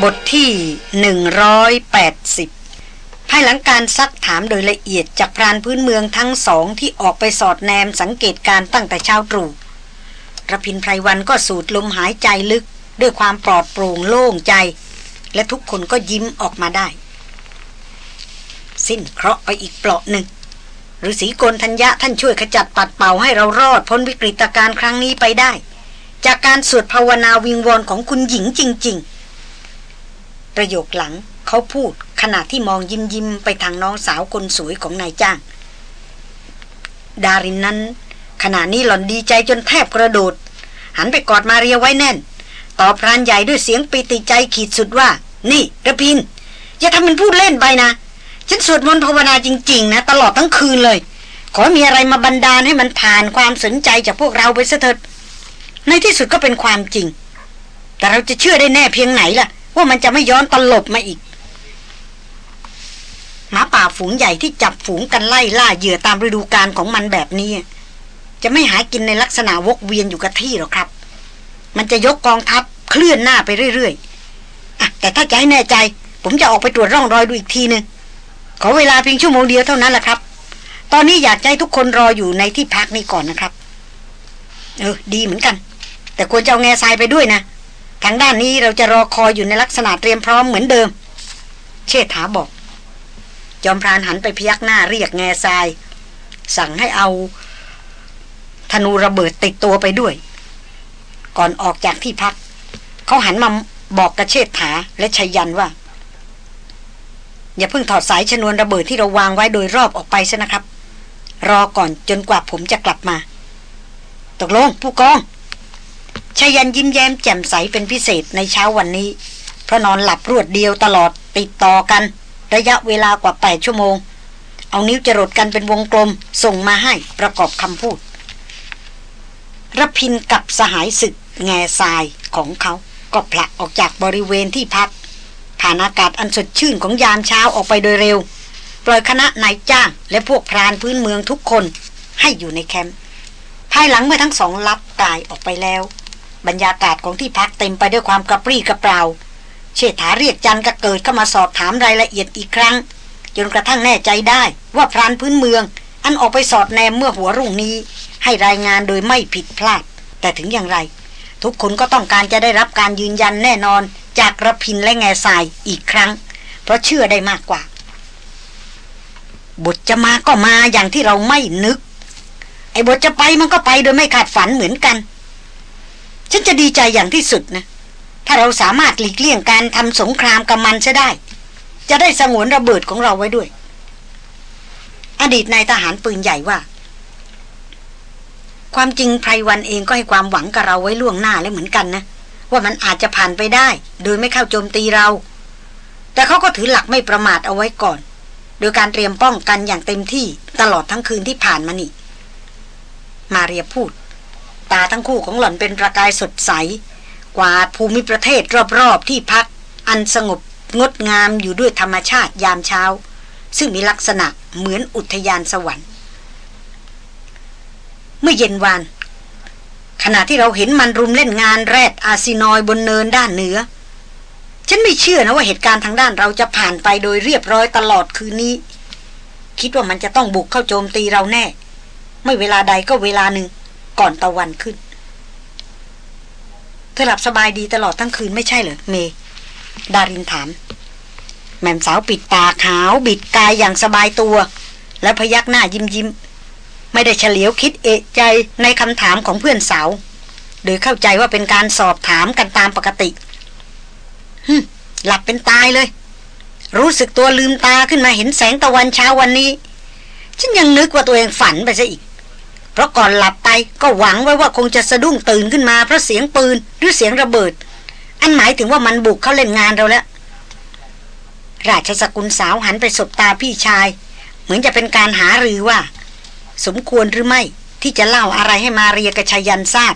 บทที่ 180 ภายหลังการซักถามโดยละเอียดจากพรานพื้นเมืองทั้งสองที่ออกไปสอดแนมสังเกตการตั้งแต่เช้าตรู่ระพินไพรวันก็สูดลมหายใจลึกด้วยความปลอดโปร่งโล่งใจ และทุกคนก็ยิ้มออกมาได้ สิ้นเคราะห์ไปอีกเปลาะหนึ่งฤาษีโกนทัญญะท่านช่วยขจัดปัดเป่าให้เรารอดพ้นวิกฤตการณ์ครั้งนี้ไปได้ จากการสวดภาวนาวิงวอนของคุณหญิงจริง ๆ ประโยคหลังเขาพูดขณะที่มองยิ้มยิ้มไปทางน้องสาวคนสวยของนายจ้าง ดารินนั้น ขณะนี้หล่อนดีใจจนแทบกระโดด หันไปกอดมาเรียไว้แน่น ตอบพรานใหญ่ด้วยเสียงปีติใจขีดสุดว่า นี่ระพิน อย่าทำเป็นพูดเล่นไปนะ ฉันสวดมนต์ภาวนาจริง ๆ นะ ตลอดทั้งคืนเลย ขอมีอะไรมาบันดาลให้มันผ่านความสนใจจากพวกเราไปเถิดในที่สุดก็เป็นความจริง แต่เราจะเชื่อได้แน่เพียงไหนล่ะ ว่ามันจะไม่ย้อนตลบมาอีกหมาป่าฝูงใหญ่ที่จับฝูงกันไล่ล่าเหยื่อตามฤดูกาลของมันแบบนี้ จะไม่หากินในลักษณะวกเวียนอยู่กับที่หรอกครับ มันจะยกกองทัพเคลื่อนหน้าไปเรื่อยๆอะแต่ถ้าจะให้แน่ใจ ผมจะออกไปตรวจร่องรอยดูอีกทีนึงขอเวลาเพียงชั่วโมงเดียวเท่านั้นแหละครับ ตอนนี้อยากให้ทุกคนรออยู่ในที่พักนี้ก่อนนะครับ เออ ดีเหมือนกัน แต่ควรจะเอาแง่ทรายไปด้วยนะ ทางด้านนี้เราจะรอคอยอยู่ในลักษณะเตรียมพร้อมเหมือนเดิม เชษฐาบอก จอมพรานหันไปพยักหน้าเรียกแง่ทราย สั่งให้เอา ธนูระเบิดติดตัวไปด้วย ก่อนออกจากที่พัก เขาหันมาบอกกระเชษฐาและชัยยันว่า อย่าเพิ่งถอดสายชนวนระเบิดที่เราวางไว้โดยรอบออกไปซะนะครับ รอก่อนจนกว่าผมจะกลับมา ตกลงผู้กอง ชายันยิ้มแย้มแจ่มใสเป็นพิเศษในเช้าวันนี้ เพราะนอนหลับรวดเดียวตลอดติดต่อกัน ระยะเวลากว่าแปดชั่วโมง เอานิ้วจรดกันเป็นวงกลมส่งมาให้ประกอบคำพูดรพินกับสหายศึกแง่ทรายของเขาก็ผละออกจากบริเวณที่พักผ่านอากาศอันสดชื่นของยามเช้าออกไปโดยเร็ว ปล่อยคณะนายจ้าง และพวกพรานพื้นเมืองทุกคนให้อยู่ในแคมป์ภายหลังเมื่อทั้งสองลับตายออกไปแล้ว บรรยากาศของที่พักเต็มไปด้วยความกระปรี้กระเปร่า เชษฐาเรียกจันก็เกิดเข้ามาสอบถามรายละเอียดอีกครั้ง จนกระทั่งแน่ใจได้ว่าพรานพื้นเมือง อันออกไปสอดแนมเมื่อหัวรุ่งนี้ ให้รายงานโดยไม่ผิดพลาด แต่ถึงอย่างไร ทุกคนก็ต้องการจะได้รับการยืนยันแน่นอน จากระพินและแง่ทรายอีกครั้ง เพราะเชื่อได้มากกว่าบทจะมาก็มาอย่างที่เราไม่นึก ไอ้บทจะไปมันก็ไปโดยไม่ขาดฝันเหมือนกัน ฉันจะดีใจอย่างที่สุดนะ ถ้าเราสามารถหลีกเลี่ยงการทำสงครามกับมันจะได้ จะได้สงวนระเบิดของเราไว้ด้วย อดีตนายทหารปืนใหญ่ว่า ความจริงไพรวันเองก็ให้ความหวังกับเราไว้ล่วงหน้าแล้วเหมือนกันนะว่ามันอาจจะผ่านไปได้ โดยไม่เข้าโจมตีเรา แต่เขาก็ถือหลักไม่ประมาทเอาไว้ก่อน โดยการเตรียมป้องกันอย่างเต็มที่ตลอดทั้งคืนที่ผ่านมานี่ มาเรียพูด ตาทั้งคู่ของหล่อนเป็นประกายสดใส กว่าภูมิประเทศรอบๆที่พัก อันสงบงดงามอยู่ด้วยธรรมชาติยามเช้า ซึ่งมีลักษณะเหมือนอุทยานสวรรค์ เมื่อเย็นวาน ขณะที่เราเห็นมันรุมเล่นงานแรดอาซินอยบนเนินด้านเหนือ ฉันไม่เชื่อนะว่าเหตุการณ์ทางด้านเราจะผ่านไปโดยเรียบร้อยตลอดคืนนี้ คิดว่ามันจะต้องบุกเข้าโจมตีเราแน่ ไม่เวลาใดก็เวลาหนึ่ง ก่อนตะวันขึ้น เธอหลับสบายดีตลอดทั้งคืนไม่ใช่เหรอเม ดารินถาม แม่มสาวปิดตาขาว บิดกายอย่างสบายตัว และพยักหน้ายิ้มยิ้มไม่ได้เฉลียวคิดเอะใจในคำถามของเพื่อนสาว โดยเข้าใจว่าเป็นการสอบถามกันตามปกติฮึหลับเป็นตายเลย รู้สึกตัวลืมตาขึ้นมาเห็นแสงตะวันเช้าวันนี้ ฉันยังนึกว่าตัวเองฝันไปซะอีก เพราะก่อนหลับไปก็หวังไว้ว่าคงจะสะดุ้งตื่นขึ้นมาเพราะเสียงปืนหรือเสียงระเบิด อันหมายถึงว่ามันบุกเข้าเล่นงานเราแล้ว ราชสกุลสาวหันไปสบตาพี่ชาย เหมือนจะเป็นการหาหรือว่า สมควรหรือไม่ที่จะเล่าอะไรให้มาเรียกชายันทราบ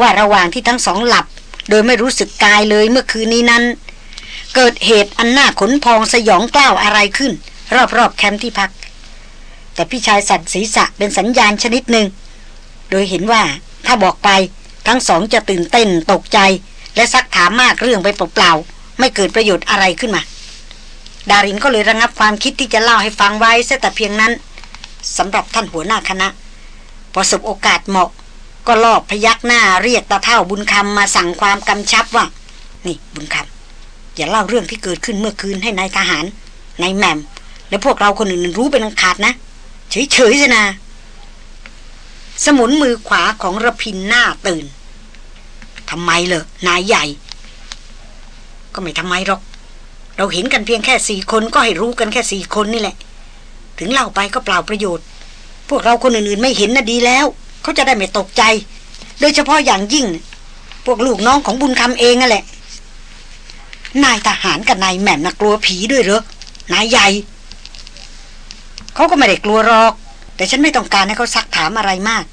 ว่าระหว่างที่ทั้งสองหลับ โดยไม่รู้สึกกายเลยเมื่อคืนนี้นั้น เกิดเหตุอันน่าขนพองสยองกล้าวอะไรขึ้น รอบๆแคมป์ที่พัก แต่พี่ชายสั่นศีรษะเป็นสัญญาณชนิดหนึ่ง โดยเห็นว่าถ้าบอกไปทั้งสองจะตื่นเต้นตกใจ และซักถามมากเรื่องไปเปล่าๆไม่เกิดประโยชน์อะไรขึ้นมา ดารินก็เลยระงับความคิดที่จะเล่าให้ฟังไว้แต่เพียงนั้นสำหรับท่านหัวหน้าคณะพอสบโอกาสเหมาะ ก็ลอบพยักหน้าเรียกตาเท่าบุญคำมาสั่งความกำชับว่า นี่บุญคำอย่าเล่าเรื่องที่เกิดขึ้นเมื่อคืนให้นายทหารนายแมมและพวกเราคนอื่นรู้เป็นขาดนะ เฉยๆสินะ สมุนมือขวาของระพินหน้าตื่นทำไมเหรอนายใหญ่ ก็ไม่ทำไมหรอก เราเห็นกันเพียงแค่สี่คนก็ให้รู้กันแค่สี่คนนี่แหละ ถึงเล่าไปก็เปล่าประโยชน์ พวกเราคนอื่นๆไม่เห็นน่ะดีแล้ว เขาจะได้ไม่ตกใจ โดยเฉพาะอย่างยิ่ง พวกลูกน้องของบุญคำเองนั่นแหละ นายทหารกับนายแหม่มน่ะกลัวผีด้วยเหรอนายใหญ่ เขาก็ไม่ได้กลัวหรอก แต่ฉันไม่ต้องการให้เขาซักถามอะไรมาก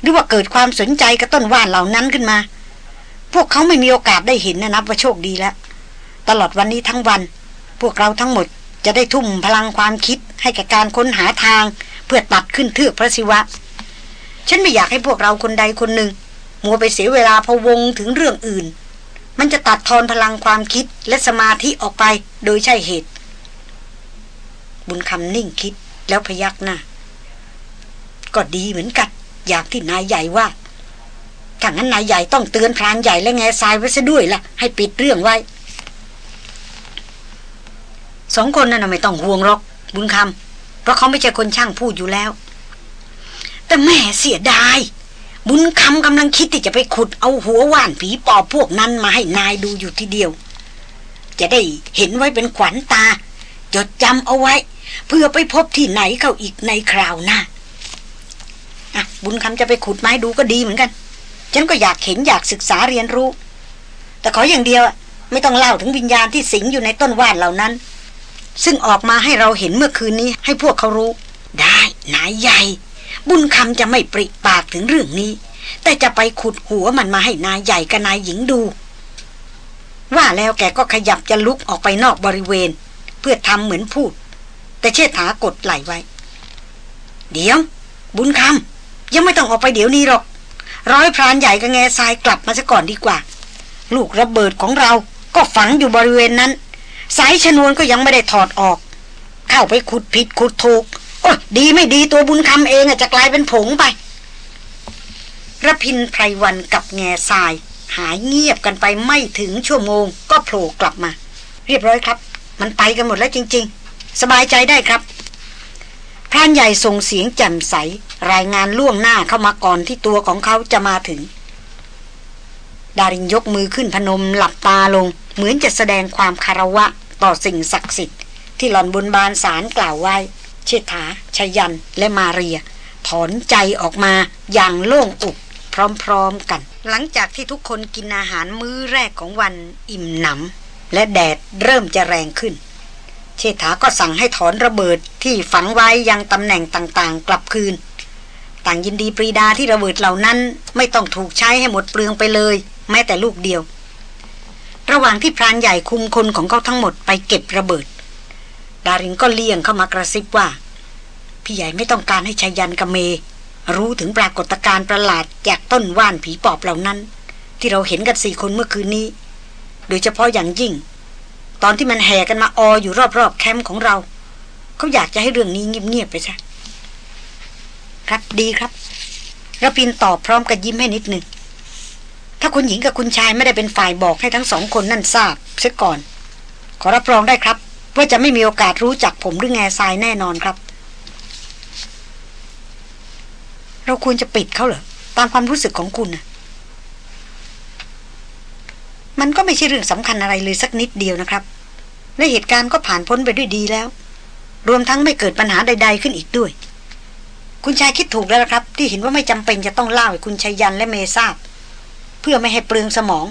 หรือว่าเกิดความสนใจกับต้นว่านเหล่านั้นขึ้นมา พวกเขาไม่มีโอกาสได้เห็นนะนับว่าโชคดีแล้ว ตลอดวันนี้ทั้งวัน พวกเราทั้งหมดจะได้ทุ่มพลังความคิดให้กับการค้นหาทาง เพื่อตัดขึ้นเทือกพระศิวะ ฉันไม่อยากให้พวกเราคนใดคนหนึ่งมัวไปเสียเวลาพะวงถึงเรื่องอื่น มันจะตัดทอนพลังความคิดและสมาธิออกไปโดยใช่เหตุ บุญคำนิ่งคิด แล้วพยักหน้า ก็ดีเหมือนกันอยากที่นายใหญ่ว่าถ้างั้นนายใหญ่ต้องเตือนพรานใหญ่และแง่ทรายไว้ซะด้วยละ่ะ ให้ปิดเรื่องไว้ สองคนนั่นไม่ต้องห่วงหรอก บุญคำเพราะเขาไม่ใช่คนช่างพูดอยู่แล้ว แต่แม่เสียดาย บุญคำกำลังคิดที่จะไปขุดเอาหัวว่านผีปอบพวกนั้นมาให้นายดูอยู่ทีเดียว จะได้เห็นไว้เป็นขวัญตา จดจำเอาไว้ เพื่อไปพบที่ไหนเขาอีกในคราวหน้าอะบุญคำจะไปขุดไม้ดูก็ดีเหมือนกัน ฉันก็อยากเห็นอยากศึกษาเรียนรู้ แต่ขออย่างเดียวไม่ต้องเล่าถึงวิญญาณที่สิงอยู่ในต้นว่านเหล่านั้น ซึ่งออกมาให้เราเห็นเมื่อคืนนี้ ให้พวกเขารู้ ได้นายใหญ่ บุญคำจะไม่ปริปากถึงเรื่องนี้ แต่จะไปขุดหัวมันมาให้นายใหญ่กับนายหญิงดู ว่าแล้วแกก็ขยับจะลุกออกไปนอกบริเวณ เพื่อทำเหมือนพูด แต่เชษฐากดไหลไว้ เดี๋ยว บุญคำยังไม่ต้องออกไปเดี๋ยวนี้หรอก ร้อยพรานใหญ่กับแง่ทรายกลับมาซะก่อนดีกว่า ลูกระเบิดของเราก็ฝังอยู่บริเวณนั้น สายชนวนก็ยังไม่ได้ถอดออก เข้าไปขุดผิดขุดถูก โอ้ดีไม่ดีตัวบุญคำเองอะจะกลายเป็นผงไประพินไพรวันกับแง่ทราย หายเงียบกันไปไม่ถึงชั่วโมง ก็โผล่กลับมา เรียบร้อยครับ มันไปกันหมดแล้วจริง ๆ สบายใจได้ครับพรานใหญ่ส่งเสียงแจ่มใส รายงานล่วงหน้าเข้ามาก่อนที่ตัวของเขาจะมาถึง ดารินยกมือขึ้นพนมหลับตาลง เหมือนจะแสดงความคารวะต่อสิ่งศักดิ์สิทธิ์ที่หลอนบนบานสารกล่าวไว้ เชษฐาชยันและมาเรีย ถอนใจออกมาอย่างโล่งอกพร้อมๆกัน หลังจากที่ทุกคนกินอาหารมื้อแรกของวันอิ่มหนำและแดดเริ่มจะแรงขึ้น เชษฐาก็สั่งให้ถอนระเบิดที่ฝังไว้ยังตำแหน่งต่างๆ กลับคืน ต่างยินดีปรีดาที่ระเบิดเหล่านั้นไม่ต้องถูกใช้ให้หมดเปลืองไปเลย แม้แต่ลูกเดียว ระหว่างที่พรานใหญ่คุมคนของเขาทั้งหมดไปเก็บระเบิด ดารินก็เลี่ยงเข้ามากระซิบว่า พี่ใหญ่ไม่ต้องการให้ชายันกเม รู้ถึงปรากฏการณ์ประหลาดจากต้นว่านผีปอบเหล่านั้น ที่เราเห็นกันสี่คนเมื่อคืนนี้ โดยเฉพาะอย่างยิ่ง ตอนที่มันแห่กันมาอออยู่รอบๆแคมป์ของเรา เขาอยากจะให้เรื่องนี้เงียบๆไปซะครับดีครับระพินตอบพร้อมกับยิ้มให้นิดหนึ่ง ถ้าคุณหญิงกับคุณชายไม่ได้เป็นฝ่ายบอกให้ทั้งสองคนนั่นทราบเสียก่อน ขอรับรองได้ครับ ว่าจะไม่มีโอกาสรู้จักผมหรือแง่ทรายแน่นอนครับ เราควรจะปิดเขาเหรอตามความรู้สึกของคุณนะ มันก็ไม่ใช่เรื่องสำคัญอะไรเลยสักนิดเดียวนะครับ และเหตุการณ์ก็ผ่านพ้นไปด้วยดีแล้ว รวมทั้งไม่เกิดปัญหาใด ๆ ขึ้นอีกด้วย คุณชายคิดถูกแล้วครับ ที่เห็นว่าไม่จำเป็นจะต้องเล่าให้คุณชายยันและเมทราบ เพื่อไม่ให้เปลืองสมอง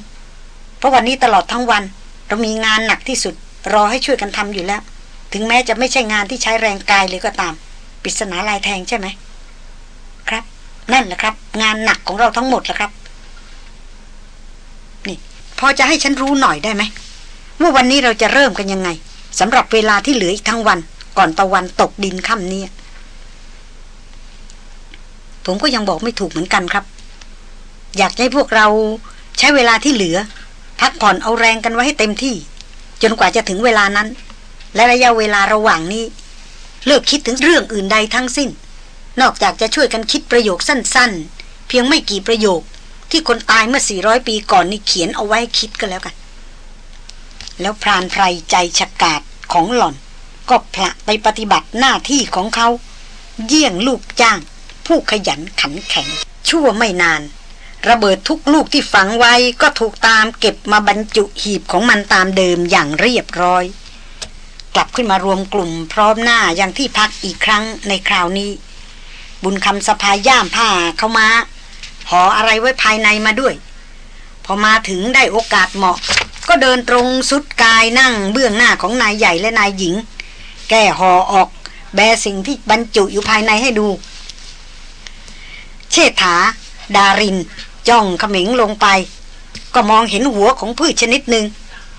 เพราะวันนี้ตลอดทั้งวัน เรามีงานหนักที่สุด รอให้ช่วยกันทำอยู่แล้ว ถึงแม้จะไม่ใช่งานที่ใช้แรงกายเลยก็ตามปริศนาลายแทงใช่ไหมครับ นั่นแหละครับ งานหนักของเราทั้งหมดแหละครับ พอจะให้ฉันรู้หน่อยได้ไหมว่าวันนี้เราจะเริ่มกันยังไงสำหรับเวลาที่เหลืออีกทั้งวัน ก่อนตะวันตกดินค่ำนี้ผมก็ยังบอกไม่ถูกเหมือนกันครับ อยากให้พวกเราใช้เวลาที่เหลือ พักผ่อนเอาแรงกันไว้ให้เต็มที่ จนกว่าจะถึงเวลานั้น และระยะเวลาระหว่างนี้ เลิกคิดถึงเรื่องอื่นใดทั้งสิ้น นอกจากจะช่วยกันคิดประโยคสั้น ๆ เพียงไม่กี่ประโยค ที่คนตายเมื่อ 400 ปีก่อนนี่เขียนเอาไว้คิดก็แล้วกัน แล้วพรานไพรใจฉกาดของหล่อน ก็พละไปปฏิบัติหน้าที่ของเขา เยี่ยงลูกจ้าง ผู้ขยันขันแข็ง ชั่วไม่นาน ระเบิดทุกลูกที่ฝังไว้ก็ถูกตามเก็บมาบรรจุหีบของมันตามเดิมอย่างเรียบร้อย กลับขึ้นมารวมกลุ่มพร้อมหน้าอย่างที่พักอีกครั้งในคราวนี้ บุญคำสะพายย่ามผ้าเข้ามา ห่ออะไรไว้ภายในมาด้วย พอมาถึงได้โอกาสเหมาะ ก็เดินตรงสุดกายนั่งเบื้องหน้าของนายใหญ่และนายหญิง แก้ห่อออก แบสิ่งที่บรรจุอยู่ภายในให้ดู เชษฐา ดาริน จ้องเขมิงลงไป ก็มองเห็นหัวของพืชชนิดหนึ่ง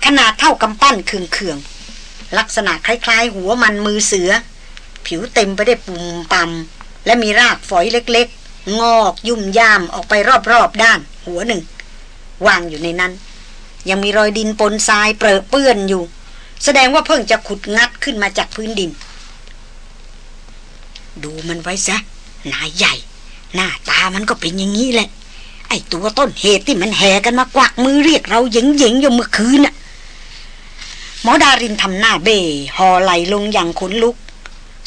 ขนาดเท่ากำปั้นเคืองๆลักษณะคล้าย ๆ หัวมันมือเสือ ผิวเต็มไปได้วยปุ่มต่ำและมีรากฝอยเล็ก งอกยุ่มย่ามออกไปรอบๆด้าน หัวหนึ่งวางอยู่ในนั้น ยังมีรอยดินปนทรายเปรอะเปื้อนอยู่ แสดงว่าเพิ่งจะขุดงัดขึ้นมาจากพื้นดิน ดูมันไว้ซะนายใหญ่ หน้าตามันก็เป็นอย่างนี้แหละ ไอตัวต้นเหตุที่มันแห่กันมากวักมือเรียกเราเหยิงๆอยู่เมื่อคืนน่ะหมอดารินทำหน้าเบหอไหลลงอย่างขนลุก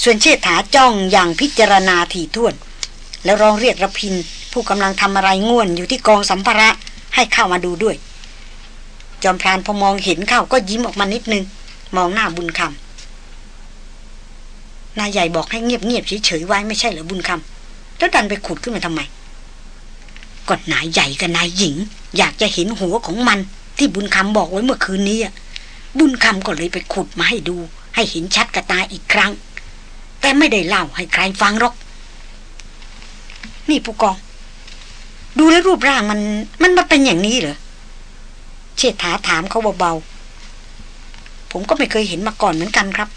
ส่วนเชษฐาจ้องอย่างพิจารณาถี่ถ้วน แล้วร้องเรียกระพิน ผู้กำลังทำอะไรง่วนอยู่ที่กองสัมภาระให้เข้ามาดูด้วย จอมพรานพอมองเห็นเข้าก็ยิ้มออกมานิดนึง มองหน้าบุญคำนายใหญ่บอกให้เงียบเงียบเฉยๆไว้ไม่ใช่เหรอบุญคำแล้วดันไปขุดขึ้นมาทำไมก็นายใหญ่กับนายหญิง อยากจะเห็นหัวของมัน ที่บุญคำบอกไว้เมื่อคืนนี้บุญคำก็เลยไปขุดมาให้ดู ให้เห็นชัดกระตาอีกครั้ง แต่ไม่ได้เล่าให้ใครฟังหรอก นี่ผู้กอง ดูแลรูปร่างมัน มันมาเป็นอย่างนี้เหรอ เชษฐาถามเขาเบาๆ ผมก็ไม่เคยเห็นมาก่อนเหมือนกันครับ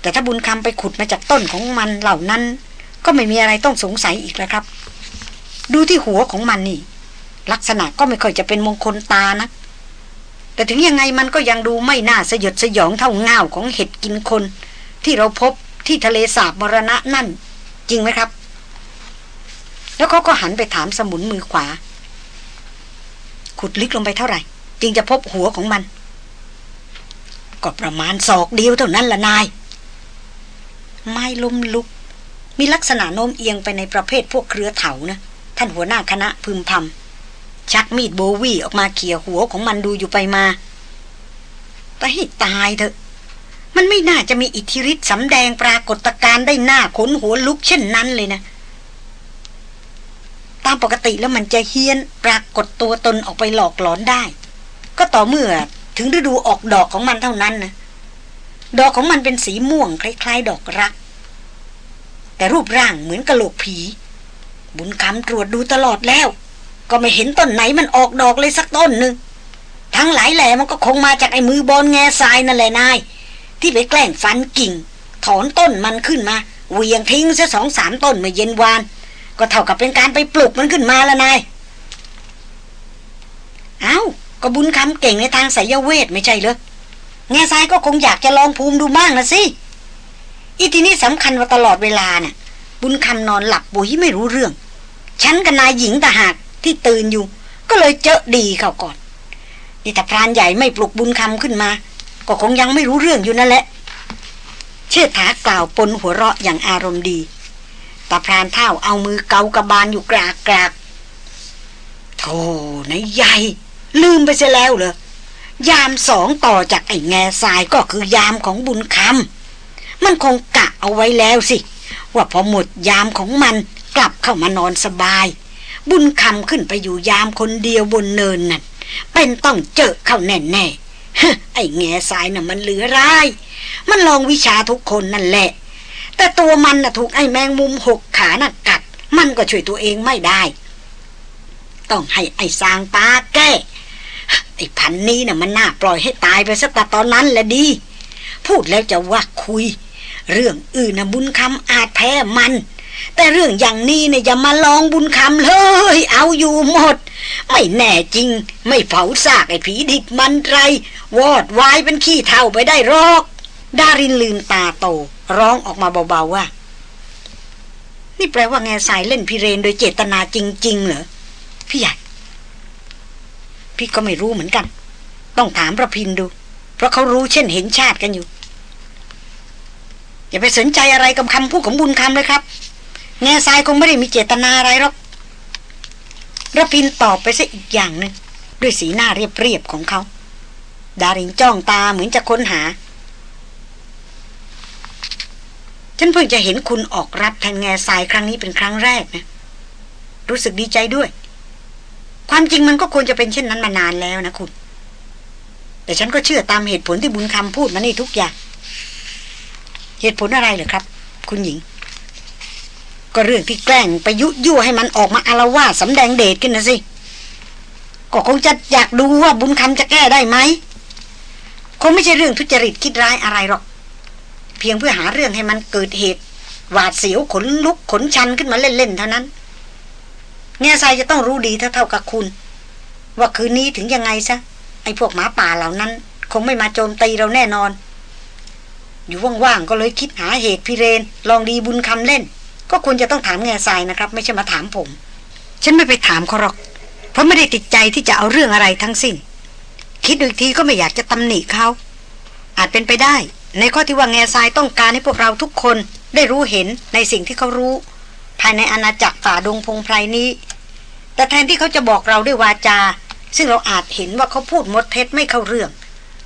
แต่ถ้าบุญคำไปขุดมาจากต้นของมันเหล่านั้น ก็ไม่มีอะไรต้องสงสัยอีกแล้วครับ ดูที่หัวของมันนี่ ลักษณะก็ไม่ค่อยจะเป็นมงคลตานะแต่ถึงยังไงมันก็ยังดูไม่น่าสยดสยองเท่าเงาของเห็ดกินคน ที่เราพบที่ทะเลสาบมรณะนั่น จริงไหมครับ แล้วเขาก็หันไปถามสมุนมือขวา ขุดลึกลงไปเท่าไหร่ จึงจะพบหัวของมัน ก็ประมาณศอกเดียวเท่านั้นละนาย ไม้ล้มลุก มีลักษณะโน้มเอียงไปในประเภทพวกเครือเถานะท่านหัวหน้าคณะพึมพำชักมีดโบวี่ออกมาเขี่ยหัวของมันดูอยู่ไปมาแต่ให้ตายเถอะ มันไม่น่าจะมีอิทธิฤทธิ์สำแดงปรากฏการได้หน้าขนหัวลุกเช่นนั้นเลยนะามปกติแล้วมันจะเฮี้ยนปรากฏตัวตนออกไปหลอกหลอนได้ ก็ต่อเมื่อถึงฤดูออกดอกของมันเท่านั้นนะดอกของมันเป็นสีม่วงคล้าย ๆ ดอกรัก แต่รูปร่างเหมือนกะโหลกผี บุญคำตรวจดูตลอดแล้ว ก็ไม่เห็นต้นไหนมันออกดอกเลยสักต้นหนึ่งทั้งหลายแหล่มันก็คงมาจากไอ้มือบอลแง่ทรายนั่นแหละนาย ที่ไปแกล้งฟันกิ่ง ถอนต้นมันขึ้นมาเวียงทิ้งซะสองสามต้นเมื่อเย็นวาน ก็เท่ากับเป็นการไปปลุกมันขึ้นมาแล้วนายเอา้าก็บุญคำเก่งในทางสายเวทไม่ใช่เหรอแง่ทรายก็คงอยากจะลองภูมิดูบ้างนะสิอีทีนี้สำคัญว่าตลอดเวลาน่ะ บุญคำนอนหลับบุยไม่รู้เรื่อง ฉันกับนายหญิงตาหากที่ตื่นอยู่ ก็เลยเจอดีเขาก่อนนี่ถ้าพรานใหญ่ไม่ปลุกบุญคำขึ้นมา ก็คงยังไม่รู้เรื่องอยู่นั่นแหละ เชิดถากล่าวปนหัวเราะอย่างอารมณ์ดี ตาพรานเท่าเอามือเกากระบาลอยู่กรากกรากโธ่นายใหญ่ ลืมไปเสียแล้วเหรอยามสองต่อจากไอ้แง่ทรายก็คือยามของบุญคำมันคงกะเอาไว้แล้วสิ ว่าพอหมดยามของมันกลับเข้ามานอนสบาย บุญคำขึ้นไปอยู่ยามคนเดียวบนเนินนั่นเป็นต้องเจอเข้าแน่แน่ไอ้แง่ทรายน่ะมันเหลือร้าย มันลองวิชาทุกคนนั่นแหละ แต่ตัวมันน่ะถูกไอ้แมงมุมหกขาน่ะกัด มันก็ช่วยตัวเองไม่ได้ ต้องให้ไอ้สางปาแก้ไอ้พันนี้น่ะมันน่าปล่อยให้ตายไปสักแต่ตอนนั้นแหละดี พูดแล้วจะว่าคุย เรื่องอื่นนะบุญคำอาจแพ้มัน แต่เรื่องอย่างนี้เนี่ยอย่ามาลองบุญคำเลย เอาอยู่หมด ไม่แน่จริง ไม่เผาซากไอ้ผีดิบมันไร วอดวายเป็นขี้เท่าไปได้หรอก ดารินลืมตาโต ร้องออกมาเบาๆว่า นี่แปลว่าแง่สายเล่นพิเรนโดยเจตนาจริง ๆ เหรอ พี่ใหญ่ พี่ก็ไม่รู้เหมือนกัน ต้องถามประพินดู เพราะเขารู้เช่นเห็นชาติกันอยู่ อย่าไปสนใจอะไรกับคำพูดของบุญคำเลยครับ แง่ทรายคงไม่ได้มีเจตนาอะไรหรอกระพินตอบไปซะอีกอย่างหนึ่งด้วยสีหน้าเรียบๆของเขา ดารินจ้องตาเหมือนจะค้นหา ฉันเพิ่งจะเห็นคุณออกรับแทนแง่ทรายครั้งนี้เป็นครั้งแรกนะ รู้สึกดีใจด้วย ความจริงมันก็ควรจะเป็นเช่นนั้นมานานแล้วนะคุณ แต่ฉันก็เชื่อตามเหตุผลที่บุญคำพูดมานี่ทุกอย่าง เหตุผลอะไรเหรอครับ คุณหญิง ก็เรื่องที่แกล้งไปยุยั่วให้มันออกมาอารวาสสำแดงเดชขึ้นนะสิก็คงจะอยากดูว่าบุญคำจะแก้ได้ไหมคงไม่ใช่เรื่องทุจริตคิดร้ายอะไรหรอก พียงเพื่อหาเรื่องให้มันเกิดเหตุ หวาดเสียวขนลุกขนชันขึ้นมาเล่นๆเท่านั้น แง่ทรายจะต้องรู้ดีเท่าๆกับคุณ ว่าคืนนี้ถึงยังไงซะไอ้พวกหมาป่าเหล่านั้น คงไม่มาโจมตีเราแน่นอน อยู่ว่างๆก็เลยคิดหาเหตุพิเรน ลองดีบุญคำเล่น ก็ควรจะต้องถามแง่ทรายนะครับ ไม่ใช่มาถามผม ฉันไม่ไปถามเขาหรอก เพราะไม่ได้ติดใจที่จะเอาเรื่องอะไรทั้งสิ้นคิดดูอีกทีก็ไม่อยากจะตำหนิเขาอาจเป็นไปได้ ในข้อที่ว่าแง่ทรายต้องการให้พวกเราทุกคนได้รู้เห็นในสิ่งที่เขารู้ ภายในอาณาจักรฝ่าดงพงไพรนี้ แต่แทนที่เขาจะบอกเราด้วยวาจา ซึ่งเราอาจเห็นว่าเขาพูดมดเท็จไม่เข้าเรื่อง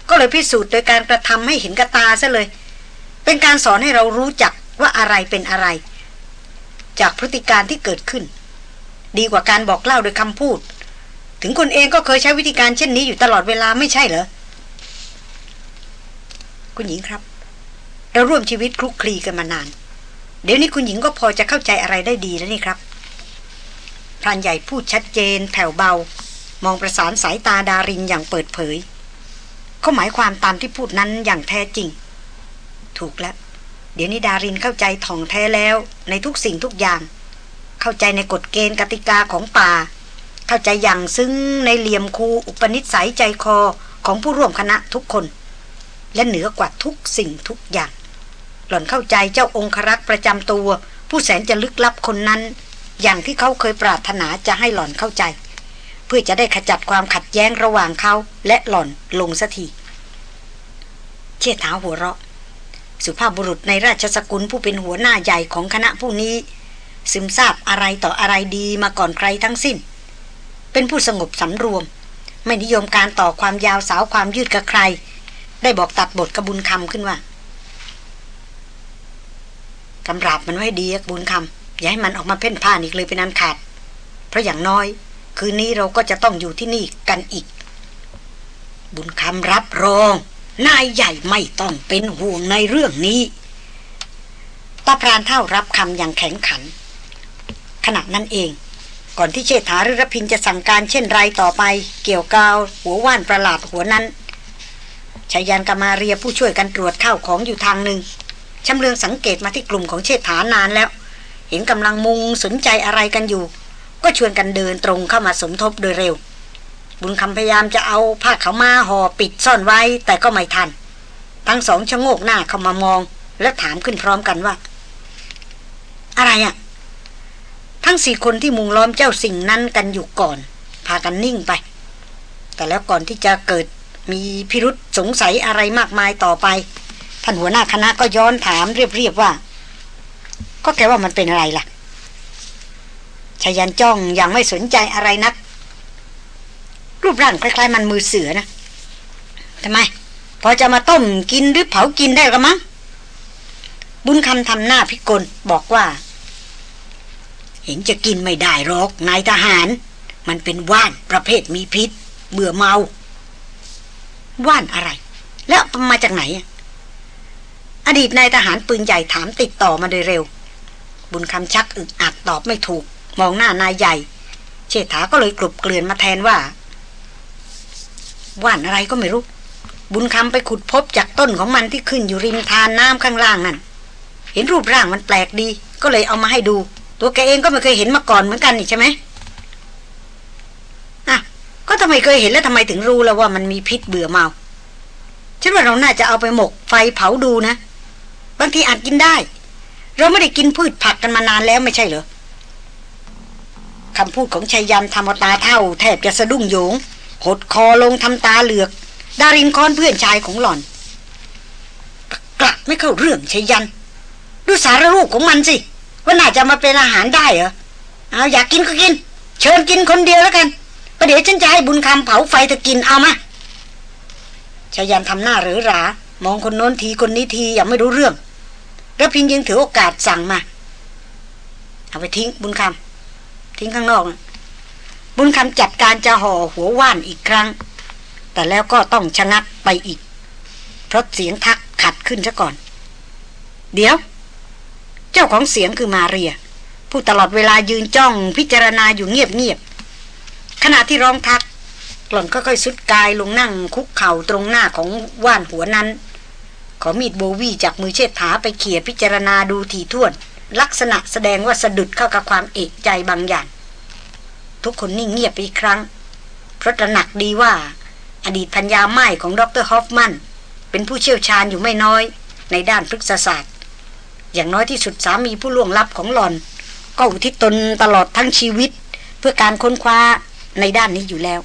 ก็เลยพิสูจน์โดยการกระทำให้เห็นกระตาซะเลย เป็นการสอนให้เรารู้จักว่าอะไรเป็นอะไร จากพฤติการที่เกิดขึ้น ดีกว่าการบอกเล่าโดยคำพูด ถึงคนเองก็เคยใช้วิธีการเช่นนี้อยู่ตลอดเวลาไม่ใช่เหรอ คุณหญิงครับ เราร่วมชีวิตคลุกคลีกันมานาน เดี๋ยวนี้คุณหญิงก็พอจะเข้าใจอะไรได้ดีแล้วนี่ครับพรานใหญ่พูดชัดเจน แผ่วเบา มองประสานสายตาดารินอย่างเปิดเผย เขาหมายความตามที่พูดนั้นอย่างแท้จริง ถูกแล้ว เดี๋ยวนี้ดารินเข้าใจท่องแท้แล้ว ในทุกสิ่งทุกอย่าง เข้าใจในกฎเกณฑ์กติกาของป่า เข้าใจอย่างซึ่งในเหลี่ยมคูอุปนิสัยใจคอของผู้ร่วมคณะทุกคน และเหนือกว่าทุกสิ่งทุกอย่าง หล่อนเข้าใจเจ้าองครักษ์ประจำตัว ผู้แสนจะลึกลับคนนั้น อย่างที่เขาเคยปรารถนาจะให้หล่อนเข้าใจ เพื่อจะได้ขจัดความขัดแย้งระหว่างเขาและหล่อนลงสักทีเชี่ยท้าหัวเราะ สุภาพบุรุษในราชสกุลผู้เป็นหัวหน้าใหญ่ของคณะผู้นี้ ซึมซาบอะไรต่ออะไรดีมาก่อนใครทั้งสิ้น เป็นผู้สงบสำรวม ไม่นิยมการต่อความยาวสาวความยืดกับใคร ได้บอกตัดบทกระบุญคำขึ้นว่ากำราบมันไว้ดีกบุญคำอย่าให้มันออกมาเพ่นพ่านอีกเลยเป็นอันขาด เพราะอย่างน้อย คืนนี้เราก็จะต้องอยู่ที่นี่กันอีก บุญคำรับรอง นายใหญ่ไม่ต้องเป็นห่วงในเรื่องนี้ตาพรานเท่ารับคำอย่างแข็งขัน ขณะนั้นเอง ก่อนที่เชษฐาหรือรพินจะสั่งการเช่นไรต่อไป เกี่ยวกาวหัวว่านประหลาดหัวนั้น ชายันกามาเรียผู้ช่วยกันตรวจข้าวของอยู่ทางหนึ่งชำเลืองสังเกตมาที่กลุ่มของเชษฐานานแล้ว เห็นกำลังมุงสนใจอะไรกันอยู่ ก็ชวนกันเดินตรงเข้ามาสมทบโดยเร็ว บุญคำพยายามจะเอาผ้าขาวมาห่อปิดซ่อนไว้แต่ก็ไม่ทัน ทั้งสองชะโงกหน้าเข้ามามอง และถามขึ้นพร้อมกันว่า อะไรอะ่ะ ทั้งสี่คนที่มุงล้อมเจ้าสิ่งนั้นกันอยู่ก่อน พากันนิ่งไป แต่แล้วก่อนที่จะเกิด มีพิรุษสงสัยอะไรมากมายต่อไป ท่านหัวหน้าคณะก็ย้อนถามเรียบๆว่า ก็แกว่ามันเป็นอะไรล่ะชายันจ้องอย่างไม่สนใจอะไรนัก รูปร่างคล้ายๆ มันมือเสือนะทำไม พอจะมาต้มกินหรือเผากินได้กระมังบุญคำทำหน้าพิกลบอกว่า เห็นจะกินไม่ได้หรอกนายทหาร มันเป็นว่านประเภทมีพิษ เบื่อเมา ว่านอะไร แล้วมาจากไหน อดีตนายทหารปืนใหญ่ถามติดต่อมาโดยเร็ว บุญคำชักอึกอักตอบไม่ถูก มองหน้านายใหญ่ เชษฐาก็เลยกลบเกลื่อนมาแทนว่า ว่านอะไรก็ไม่รู้ บุญคำไปขุดพบจากต้นของมันที่ขึ้นอยู่ริมทานน้ำข้างล่างนั่น เห็นรูปร่างมันแปลกดี ก็เลยเอามาให้ดู ตัวแกเองก็ไม่เคยเห็นมาก่อนเหมือนกันนี่ใช่ไหมอะ ก็ทำไมเคยเห็นแล้วทำไมถึงรู้แล้วว่ามันมีพิษเบื่อเมา ฉันว่าเราน่าจะเอาไปหมกไฟเผาดูนะ บางทีอาจกินได้ เราไม่ได้กินพืชผักกันมานานแล้วไม่ใช่เหรอคำพูดของชายันทำตาเท่า แทบจะสะดุ้งโยง หดคอลงทำตาเหลือก ดารินคอนเพื่อนชายของหล่อน กลับไม่เข้าเรื่องชายัน ดูสารรูปของมันสิ ว่าน่าจะมาเป็นอาหารได้เหรอ เอาอยากกินก็กิน เชิญกินคนเดียวแล้วกัน ประเดี๋ยวฉันจะให้บุญคำเผาไฟเธอกินเอามาชายันทำหน้าหรือหรามองคนโน้นทีคนนี้ทีอยังไม่รู้เรื่องแล้วพินยังถือโอกาสสั่งมา เอาไปทิ้งบุญคำทิ้งข้างนอกนะบุญคำจัดการจะห่อหัวว่านอีกครั้ง แต่แล้วก็ต้องชะงักไปอีก เพราะเสียงทักขัดขึ้นซะก่อน เดี๋ยว เจ้าของเสียงคือมาเรีย ผู้ตลอดเวลายืนจ้องพิจารณาอยู่เงียบ ขณะที่ร้องทัก หล่อนก็ค่อยสุดกายลงนั่งคุกเข่าตรงหน้าของว่านหัวนั้น ขอมีดโบวีจากมือเชิดถาไปเขี่ยพิจารณาดูถี่ถ้วน ลักษณะแสดงว่าสะดุดเข้ากับความเอกใจบางอย่าง ทุกคนนิ่งเงียบไปอีกครั้ง เพราะตระหนักดีว่า อดีตพัญญาไม้ของดรฮอฟมัน เป็นผู้เชี่ยวชาญอยู่ไม่น้อย ในด้านพฤกษศาสตร์ อย่างน้อยที่สุดสามีผู้ล่วงลับของหลอน ก็อุทิศตนตลอดทั้งชีวิต เพื่อการค้นคว้า ในด้านนี้อยู่แล้ว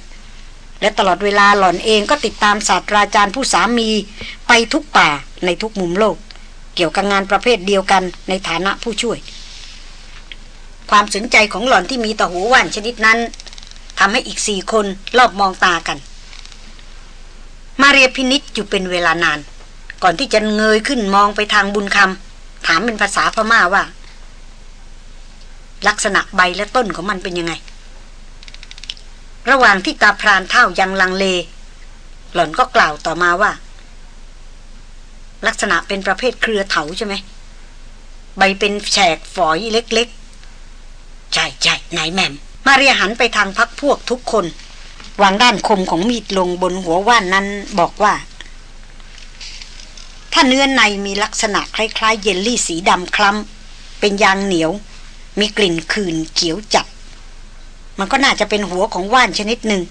และตลอดเวลาหล่อนเองก็ติดตามศาสตราจารย์ผู้สามีไปทุกป่าในทุกมุมโลก เกี่ยวกับงานประเภทเดียวกันในฐานะผู้ช่วย ความสนใจของหล่อนที่มีต่อหัวว่านชนิดนั้นทำให้อีกสี่คนรอบมองตากัน มาเรียพินิษอยู่เป็นเวลานาน ก่อนที่จะเงยขึ้นมองไปทางบุญคำถามเป็นภาษาพม่าว่าลักษณะใบและต้นของมันเป็นยังไง ระหว่างที่ตาพรานเท่ายังลังเล หล่อนก็กล่าวต่อมาว่า ลักษณะเป็นประเภทเครือเถาใช่ไหม ใบเป็นแฉกฝอยเล็กๆ ใช่ใช่นายแม่มมาเรียหันไปทางพักพวกทุกคน วางด้านคมของมีดลงบนหัวว่านนั้นบอกว่า ถ้าเนื้อในมีลักษณะคล้ายๆ เยลลี่สีดำคล้ำเป็นยางเหนียว มีกลิ่นคืนเขียวจัด มันก็น่าจะเป็นหัวของว่านชนิดหนึ่ง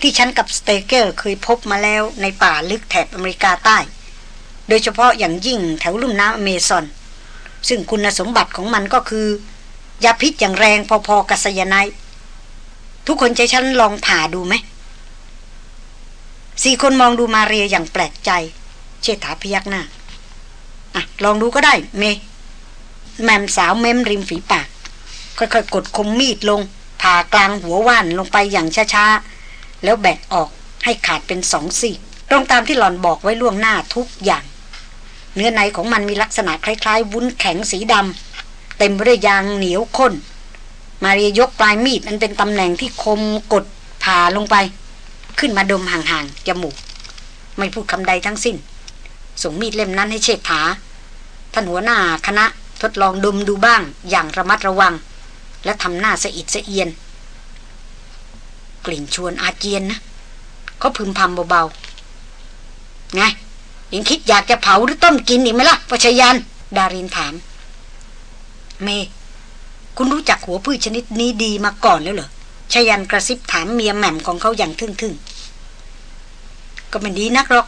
ที่ฉันกับสเตเกอร์เคยพบมาแล้วในป่าลึกแถบอเมริกาใต้ โดยเฉพาะอย่างยิ่งแถวลุ่มน้ำอเมซอน ซึ่งคุณสมบัติของมันก็คือ ยาพิษอย่างแรงพอๆกับไซยาไนทุกคนใจฉันลองผ่าดูไหมสี่คนมองดูมาเรียอย่างแปลกใจ เชษฐาพยักหน้าอะลองดูก็ได้ เม แมมสาวเม้มริมฝีปาก ค่อยๆกดคมมีดลง ผ่ากลางหัวว่านลงไปอย่างช้าๆ แล้วแบกออกให้ขาดเป็นสองซี่ตรงตามที่หลอนบอกไว้ล่วงหน้าทุกอย่าง เนื้อในของมันมีลักษณะคล้ายๆ วุ้นแข็งสีดำเต็มไปด้วยยางเหนียวข้น มาเรียยกปลายมีดนั้นเป็นตำแหน่งที่คมกดผ่าลงไป ขึ้นมาดมห่างๆจมูก ไม่พูดคำใดทั้งสิ้น ส่งมีดเล่มนั้นให้เชษฐาท่านหัวหน้าคณะทดลองดมดูบ้างอย่างระมัดระวัง และทำหน้าสะอิดสะเอียน กลิ่นชวนอาเจียนนะเขาพึมพำเบาๆ ไงยังคิดอยากจะเผาหรือต้มกินอีกไหมล่ะปชยัน ดารินถาม เม คุณรู้จักหัวพืชชนิดนี้ดีมาก่อนแล้วเหรอชยันกระซิบถามเมียแหม่มของเขาอย่างทึ่งๆ ก็ไม่ดีนักหรอก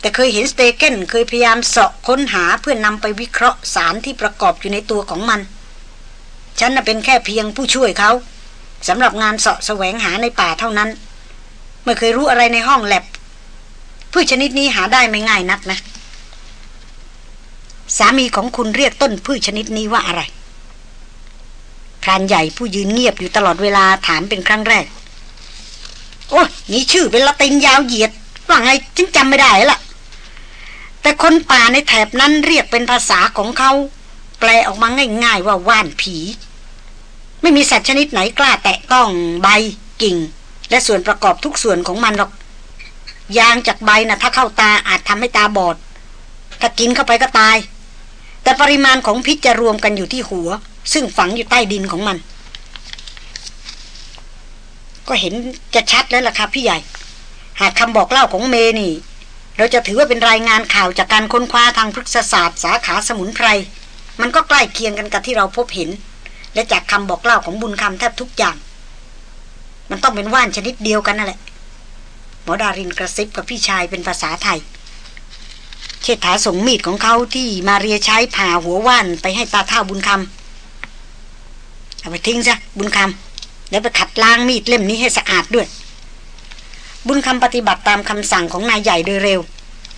แต่เคยเห็นสเตเกนเคยพยายามเสาะค้นหาเพื่อนนำไปวิเคราะห์สารที่ประกอบอยู่ในตัวของมัน ฉันน่ะเป็นแค่เพียงผู้ช่วยเขาสำหรับงานเสาะแสวงหาในป่าเท่านั้น ไม่เคยรู้อะไรในห้องแลบพืชชนิดนี้หาได้ไม่ง่ายนักนะ สามีของคุณเรียกต้นพืชชนิดนี้ว่าอะไรพรานใหญ่ผู้ยืนเงียบอยู่ตลอดเวลาถามเป็นครั้งแรก โอ้ยนี่ชื่อเป็นละตินยาวเหยียด ว่าไงฉันจำไม่ได้ละแต่คนป่าในแถบนั้นเรียกเป็นภาษาของเขา แปลออกมาง่าย ๆว่าว่านผี ไม่มีสัตว์ชนิดไหนกล้าแตะต้องใบกิ่ง และส่วนประกอบทุกส่วนของมันหรอก ยางจากใบนะ่ะถ้าเข้าตาอาจทำให้ตาบอด ถ้ากินเข้าไปก็ตาย แต่ปริมาณของพิษจะรวมกันอยู่ที่หัว ซึ่งฝังอยู่ใต้ดินของมัน ก็เห็นจะชัดแล้วล่ะครับพี่ใหญ่ หากคำบอกเล่าของเมนี่ เราจะถือว่าเป็นรายงานข่าวจากการค้นคว้าทางพฤกษศาสตร์สาขาสมุนไพร มันก็ใกล้เคียงกันกับที่เราพบเห็น และจากคำบอกเล่าของบุญคำแทบทุกอย่าง มันต้องเป็นว่านชนิดเดียวกันนั่นแหละ หมอดารินกระซิบกับพี่ชายเป็นภาษาไทย เชษฐาส่งมีดของเขาที่มาเรียใช้ผ่าหัวว่านไปให้ตาเท่าบุญคำเอาไปทิ้งซะบุญคำแล้วไปขัดล้างมีดเล่มนี้ให้สะอาดด้วย บุญคำปฏิบัติตามคำสั่งของนายใหญ่โดยเร็ว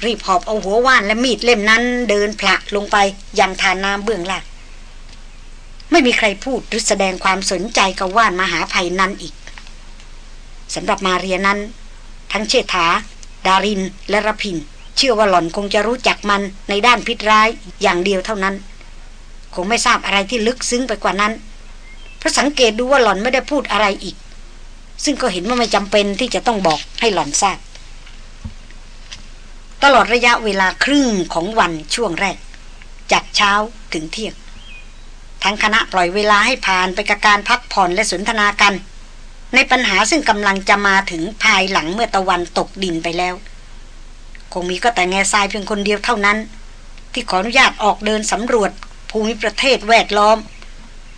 รีบหอบเอาหัวว่านและมีดเล่มนั้นเดินพละลงไปยังทานน้ำเบื้องล่าง ไม่มีใครพูดหรือแสดงความสนใจกับว่านมหาภัยนั้นอีกสำหรับมาเรียนั้น ทั้งเชษฐา ดาริน และรพิน เชื่อว่าหล่อนคงจะรู้จักมันในด้านพิษร้ายอย่างเดียวเท่านั้น คงไม่ทราบอะไรที่ลึกซึ้งไปกว่านั้น เพราะสังเกตดูว่าหล่อนไม่ได้พูดอะไรอีก ซึ่งก็เห็นว่าไม่จำเป็นที่จะต้องบอกให้หล่อนทราบ ตลอดระยะเวลาครึ่งของวันช่วงแรก จากเช้าถึงเที่ยง ทั้งคณะปล่อยเวลาให้ผ่านไปกับการพักผ่อนและสนทนากัน ในปัญหาซึ่งกำลังจะมาถึงภายหลังเมื่อตะวันตกดินไปแล้ว คงมีก็แต่แง่ทรายเพียงคนเดียวเท่านั้น ที่ขออนุญาตออกเดินสำรวจ ภูมิประเทศแวดล้อม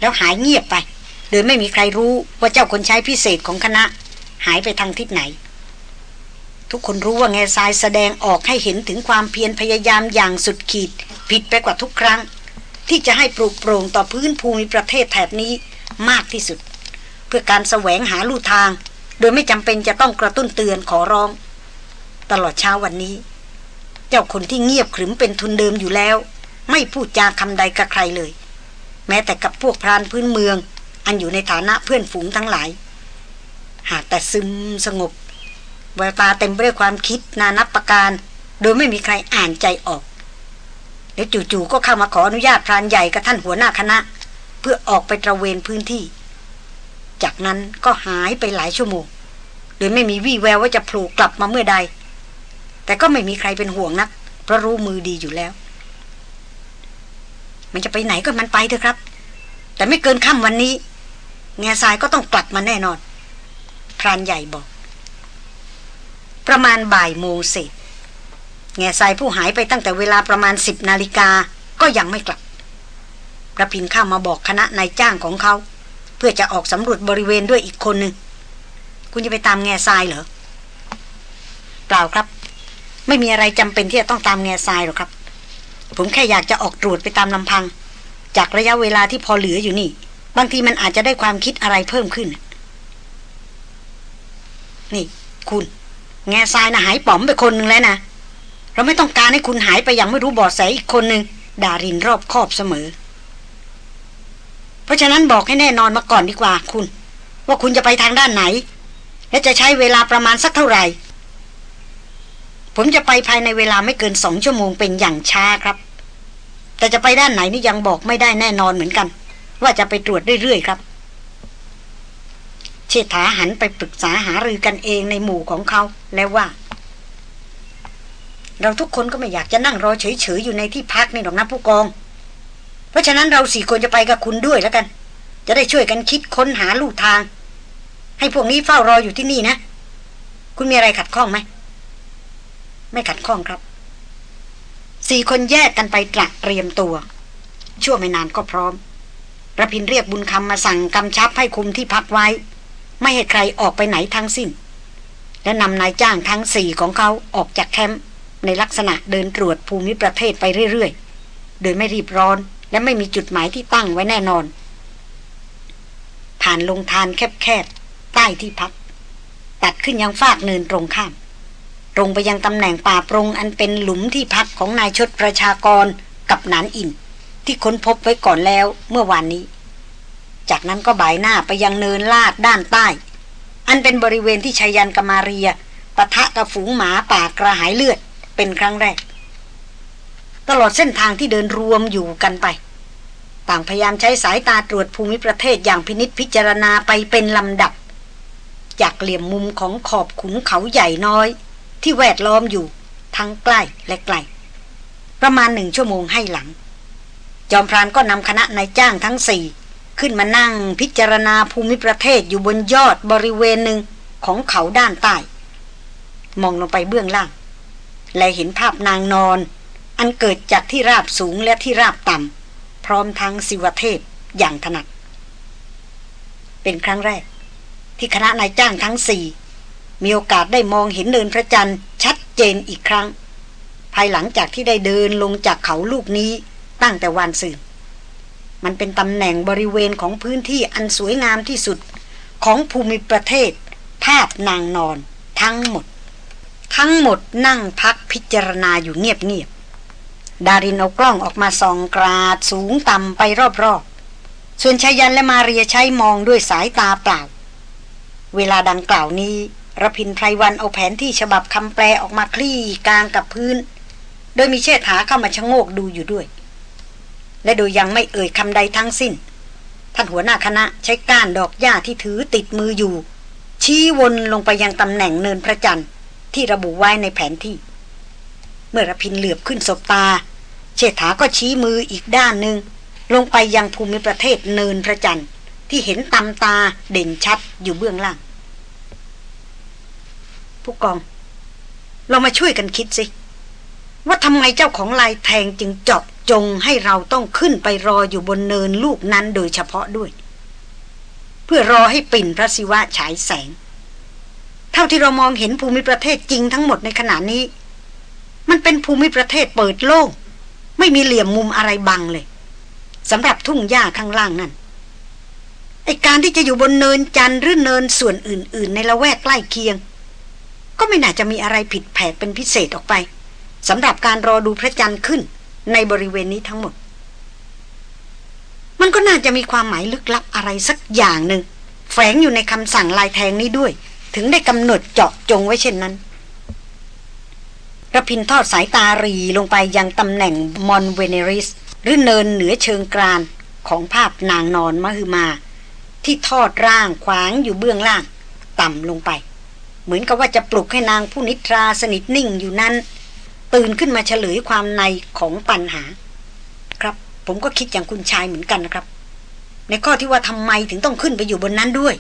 แล้วหายเงียบไป โดยไม่มีใครรู้ว่าเจ้าคนใช้พิเศษของคณะ หายไปทางทิศไหน ทุกคนรู้ว่าแง่ทรายแสดงออกให้เห็นถึงความเพียรพยายามอย่างสุดขีด ผิดไปกว่าทุกครั้ง ที่จะให้ปลูกโปร่งต่อพื้นภูมิประเทศแถบนี้มากที่สุด เพื่อการแสวงหาลู่ทาง โดยไม่จำเป็นจะต้องกระตุ้นเตือนขอร้อง ตลอดเช้าวันนี้ เจ้าคนที่เงียบขรึมเป็นทุนเดิมอยู่แล้ว ไม่พูดจาคำใดกับใครเลย แม้แต่กับพวกพรานพื้นเมือง อันอยู่ในฐานะเพื่อนฝูงทั้งหลาย หากแต่ซึมสงบแววตาเต็มไปด้วยความคิดนานับประการ โดยไม่มีใครอ่านใจออก แล้วจู่ๆก็เข้ามาขออนุญาตพรานใหญ่กับท่านหัวหน้าคณะ เพื่อออกไปตระเวนพื้นที่ จากนั้นก็หายไปหลายชั่วโมงโดยไม่มีวี่แววว่าจะโผล่กลับมาเมื่อใด แต่ก็ไม่มีใครเป็นห่วงนัก เพราะรู้มือดีอยู่แล้ว มันจะไปไหนก็มันไปเถอะครับ แต่ไม่เกินค่ำวันนี้แง่ทรายก็ต้องกลับมาแน่นอน พรานใหญ่บอก ประมาณบ่ายโมงเสร็จ แง่ทรายผู้หายไปตั้งแต่เวลาประมาณสิบนาฬิกาก็ยังไม่กลับกระพินเข้ามาบอกคณะนายจ้างของเขา เพื่อจะออกสำรวจบริเวณด้วยอีกคนหนึ่งคุณจะไปตามแง่ทรายเหรอเปล่าครับ ไม่มีอะไรจำเป็นที่จะต้องตามแง่ทรายหรอกครับ ผมแค่อยากจะออกตรวจไปตามลำพัง จากระยะเวลาที่พอเหลืออยู่นี่ บางทีมันอาจจะได้ความคิดอะไรเพิ่มขึ้น นี่ คุณ แง่ทรายนะหายป๋อมไปคนหนึ่งแล้วนะ เราไม่ต้องการให้คุณหายไปอย่างไม่รู้บอดแสอีกคนหนึ่งดารินรอบคอบเสมอ เพราะฉะนั้นบอกให้แน่นอนมาก่อนดีกว่าคุณ ว่าคุณจะไปทางด้านไหน และจะใช้เวลาประมาณสักเท่าไหร่ ผมจะไปภายในเวลาไม่เกินสองชั่วโมงเป็นอย่างช้าครับ แต่จะไปด้านไหนนี่ยังบอกไม่ได้แน่นอนเหมือนกัน ว่าจะไปตรวจเรื่อยๆครับเชษฐาหันไปปรึกษาหารือกันเองในหมู่ของเขาแล้วว่า เราทุกคนก็ไม่อยากจะนั่งรอเฉยๆอยู่ในที่พักนี่หรอกนะผู้กอง เพราะฉะนั้นเราสี่คนจะไปกับคุณด้วยแล้วกัน จะได้ช่วยกันคิดค้นหาลู่ทาง ให้พวกนี้เฝ้ารออยู่ที่นี่นะ คุณมีอะไรขัดข้องไหม ไม่ขัดข้องครับ สี่คนแยกกันไปตระเตรียมตัว ชั่วไม่นานก็พร้อมระพินเรียกบุญคำมาสั่งกำชับให้คุมที่พักไว้ ไม่ให้ใครออกไปไหนทั้งสิ้น และนำนายจ้างทั้งสี่ของเขาออกจากแคมป์ ในลักษณะเดินตรวจภูมิประเทศไปเรื่อยๆ โดยไม่รีบร้อนและไม่มีจุดหมายที่ตั้งไว้แน่นอน ผ่านลงทานแคบๆ ใต้ที่พัก ตัดขึ้นยังฟากเนินตรงข้าม ตรงไปยังตำแหน่งป่าปรงอันเป็นหลุมที่พักของนายชดประชากรกับนานอิน ที่ค้นพบไว้ก่อนแล้วเมื่อวานนี้ จากนั้นก็บ่ายหน้าไปยังเนินลาดด้านใต้ อันเป็นบริเวณที่ชายันกมาเรียปะทะกับฝูงหมาป่ากระหายเลือด เป็นครั้งแรก ตลอดเส้นทางที่เดินรวมอยู่กันไป ต่างพยายามใช้สายตาตรวจภูมิประเทศอย่างพินิษพิจารณาไปเป็นลำดับ จากเหลี่ยมมุมของขอบขุนเขาใหญ่น้อย ที่แวดล้อมอยู่ทั้งใกล้และไกล ประมาณหนึ่งชั่วโมงให้หลัง จอมพรานก็นำคณะนายจ้างทั้งสี่ขึ้นมานั่งพิจารณาภูมิประเทศอยู่บนยอดบริเวณหนึ่งของเขาด้านใต้ มองลงไปเบื้องล่าง และเห็นภาพนางนอน อันเกิดจากที่ราบสูงและที่ราบต่ำพร้อมทั้งสิวเทพอย่างถนัด เป็นครั้งแรก ที่คณะนายจ้างทั้งสี่มีโอกาสได้มองเห็นเนินพระจันทร์ชัดเจนอีกครั้ง ภายหลังจากที่ได้เดินลงจากเขาลูกนี้ตั้งแต่วันสื่อมันเป็นตำแหน่งบริเวณของพื้นที่อันสวยงามที่สุดของภูมิประเทศภาพนางนอนทั้งหมด ทั้งหมดนั่งพักพิจารณาอยู่เงียบๆดารินเอากล้องออกมาส่องกราดสูงต่ำไปรอบๆ ส่วนชายันและมาเรียใช้มองด้วยสายตาเปล่า เวลาดังกล่าวนี้ระพินไพรวันเอาแผนที่ฉบับคำแปลออกมาคลี่กลางกับพื้น โดยมีเชษฐาเข้ามาชะโงกดูอยู่ด้วย และโดยยังไม่เอ่ยคำใดทั้งสิ้น ท่านหัวหน้าคณะใช้ก้านดอกหญ้าที่ถือติดมืออยู่ ชี้วนลงไปยังตำแหน่งเนินพระจันทร์ ที่ระบุไว้ในแผนที่ เมื่อระพินเหลือบขึ้นศบตา เชษฐาก็ชี้มืออีกด้านหนึ่ง ลงไปยังภูมิประเทศเนินพระจันทร์ที่เห็นตำตาเด่นชัดอยู่เบื้องล่าง ผู้กอง เรามาช่วยกันคิดสิ ว่าทำไมเจ้าของลายแทงจึงเจาะจงให้เราต้องขึ้นไปรออยู่บนเนินลูกนั้นโดยเฉพาะด้วย เพื่อรอให้ปิ่นพระศิวะฉายแสง เท่าที่เรามองเห็นภูมิประเทศจริงทั้งหมดในขณะนี้ มันเป็นภูมิประเทศเปิดโล่งไม่มีเหลี่ยมมุมอะไรบังเลยสำหรับทุ่งหญ้าข้างล่างนั่นไอการที่จะอยู่บนเนินจันหรือเนินส่วนอื่น ๆ ในละแวกใกล้เคียง ก็ไม่น่าจะมีอะไรผิดแผกเป็นพิเศษออกไปสำหรับการรอดูพระจันทร์ขึ้นในบริเวณนี้ทั้งหมด มันก็น่าจะมีความหมายลึกลับอะไรสักอย่างหนึ่งแฝงอยู่ในคำสั่งลายแทงนี้ด้วย ถึงได้กำหนดเจาะจงไว้เช่นนั้นระพินทอดสายตารีลงไปยังตำแหน่งมอนเวเนริส หรือเนินเหนือเชิงกรานของภาพนางนอนมหึมา ที่ทอดร่างขวางอยู่เบื้องล่าง ต่ำลงไป เหมือนกับว่าจะปลุกให้นางผู้นิทราสนิทนิ่งอยู่นั้น ตื่นขึ้นมาเฉลยความในของปัญหา ครับ ผมก็คิดอย่างคุณชายเหมือนกันนะครับ ในข้อที่ว่าทำไมถึงต้องขึ้นไปอยู่บนนั้นด้วย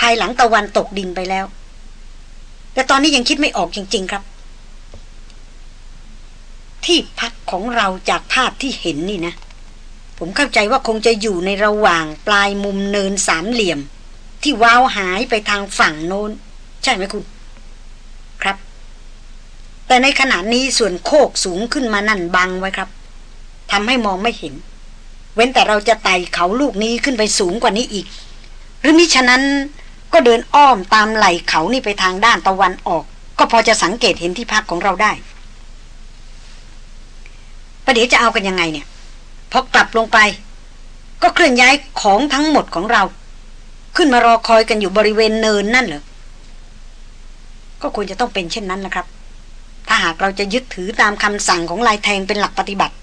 ภายหลังตะวันตกดินไปแล้ว แต่ตอนนี้ยังคิดไม่ออกจริง ๆครับ ที่พักของเราจากภาพที่เห็นนี่นะ ผมเข้าใจว่าคงจะอยู่ในระหว่างปลายมุมเนินสามเหลี่ยม ที่ว้าวหายไปทางฝั่งโน้น ใช่ไหมคุณ ครับ แต่ในขณะนี้ส่วนโคกสูงขึ้นมานั่นบังไว้ครับทำให้มองไม่เห็น เว้นแต่เราจะไต่เขาลูกนี้ขึ้นไปสูงกว่านี้อีก หรือมิฉะนั้น ก็เดินอ้อมตามไหล่เขานี่ไปทางด้านตะวันออก ก็พอจะสังเกตเห็นที่พักของเราได้ประเดี๋ยวจะเอากันยังไงเนี่ยพอกลับลงไป ก็เคลื่อนย้ายของทั้งหมดของเรา ขึ้นมารอคอยกันอยู่บริเวณเนินนั่นเหรอก็ควรจะต้องเป็นเช่นนั้นนะครับ ถ้าหากเราจะยึดถือตามคำสั่งของลายแทงเป็นหลักปฏิบัติ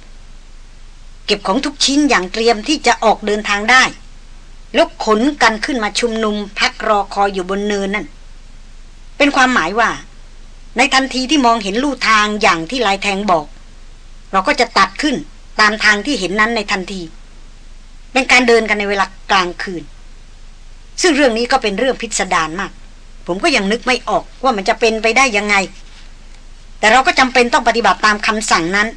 เก็บของทุกชิ้นอย่างเตรียมที่จะออกเดินทางได้ แล้วขนกันขึ้นมาชุมนุมพักรอคอยอยู่บนเนินนั่น เป็นความหมายว่า ในทันทีที่มองเห็นลู่ทางอย่างที่ลายแทงบอก เราก็จะตัดขึ้นตามทางที่เห็นนั้นในทันที เป็นการเดินกันในเวลากลางคืน ซึ่งเรื่องนี้ก็เป็นเรื่องพิสดารมาก ผมก็ยังนึกไม่ออกว่ามันจะเป็นไปได้ยังไง แต่เราก็จำเป็นต้องปฏิบัติตามคำสั่งนั้น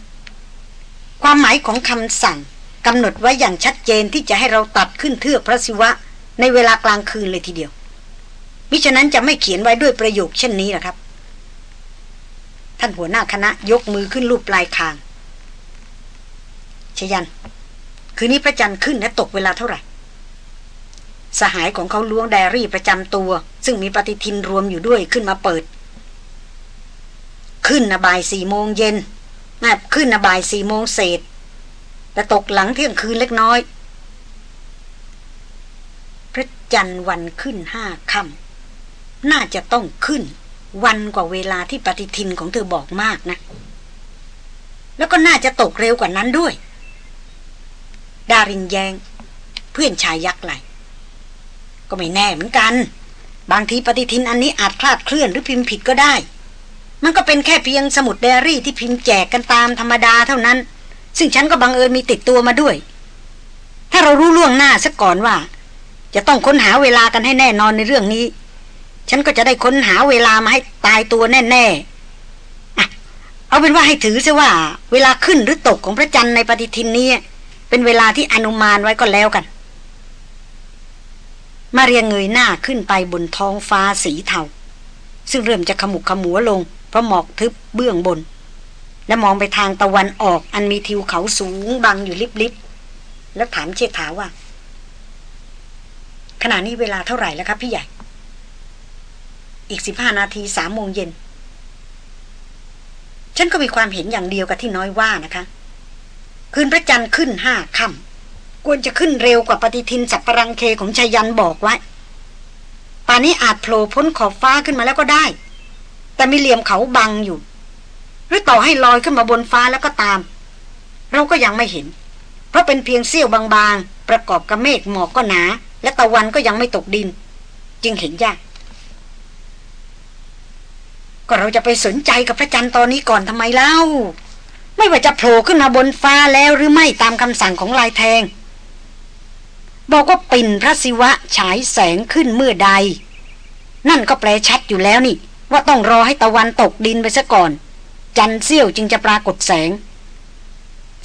ความหมายของคำสั่ง กำหนดไว้อย่างชัดเจนที่จะให้เราตัดขึ้นเทือกพระศิวะ ในเวลากลางคืนเลยทีเดียว มิฉะนั้นจะไม่เขียนไว้ด้วยประโยคเช่นนี้นะครับ ท่านหัวหน้าคณะยกมือขึ้นรูปปลายคาง ชยัน คืนนี้พระจันทร์ขึ้นและตกเวลาเท่าไหร่ สหายของเขาล้วงไดอารี่ประจำตัว ซึ่งมีปฏิทินรวมอยู่ด้วยขึ้นมาเปิด ขึ้นนะบ่ายสี่โมงเย็นนะขึ้นนะบ่ายสี่โมงเศษ แต่ตกหลังเที่ยงคืนเล็กน้อย พระจันทร์วันขึ้นห้าค่ำน่าจะต้องขึ้น วันกว่าเวลาที่ปฏิทินของเธอบอกมากนะ แล้วก็น่าจะตกเร็วกว่านั้นด้วย ดารินแยง เพื่อนชายยักษ์ไหลก็ไม่แน่เหมือนกัน บางทีปฏิทินอันนี้อาจคลาดเคลื่อนหรือพิมพ์ผิดก็ได้ มันก็เป็นแค่เพียงสมุดไดอารี่ที่พิมพ์แจกกันตามธรรมดาเท่านั้น ซึ่งฉันก็บังเอิญมีติดตัวมาด้วย ถ้าเรารู้ล่วงหน้าซะก่อนว่า จะต้องค้นหาเวลากันให้แน่นอนในเรื่องนี้ ฉันก็จะได้ค้นหาเวลามาให้ตายตัวแน่ๆอะเอาเป็นว่าให้ถือซะว่า เวลาขึ้นหรือตกของพระจันทร์ในปฏิทินนี้เป็นเวลาที่อนุมานไว้ก็แล้วกัน มาเรียงเงยหน้าขึ้นไปบนท้องฟ้าสีเทาซึ่งเริ่มจะขมุกขมัวลงเพราะหมอกทึบเบื้องบน และมองไปทางตะวันออกอันมีทิวเขาสูงบังอยู่ลิบๆ แล้วถามเชษฐาว่า ขณะนี้เวลาเท่าไหร่แล้วครับพี่ใหญ่ อีกสิบห้านาทีสามโมงเย็น ฉันก็มีความเห็นอย่างเดียวกับที่น้อยว่านะคะ คืนพระจันทร์ขึ้นห้าค่ำควรจะขึ้นเร็วกว่าปฏิทินสัปปรังเคของชายันบอกไว้ป่านนี้อาจโผล่พ้นขอบฟ้าขึ้นมาแล้วก็ได้ แต่มีเหลี่ยมเขาบังอยู่ รือต่อให้ลอยขึ้นมาบนฟ้าแล้วก็ตาม เราก็ยังไม่เห็น เพราะเป็นเพียงเสี้ยวบางๆ ประกอบกับเมฆหมอกก็หนา และตะวันก็ยังไม่ตกดิน จึงเห็นยากก็เราจะไปสนใจกับพระจันทร์ตอนนี้ก่อนทำไมเล่า ไม่ว่าจะโผล่ขึ้นมาบนฟ้าแล้วหรือไม่ตามคำสั่งของลายแทง บอกว่าปิ่นพระศิวะฉายแสงขึ้นเมื่อใด นั่นก็แปลชัดอยู่แล้วนี่ ว่าต้องรอให้ตะวันตกดินไปซะก่อน จันเสี้ยวจึงจะปรากฏแสง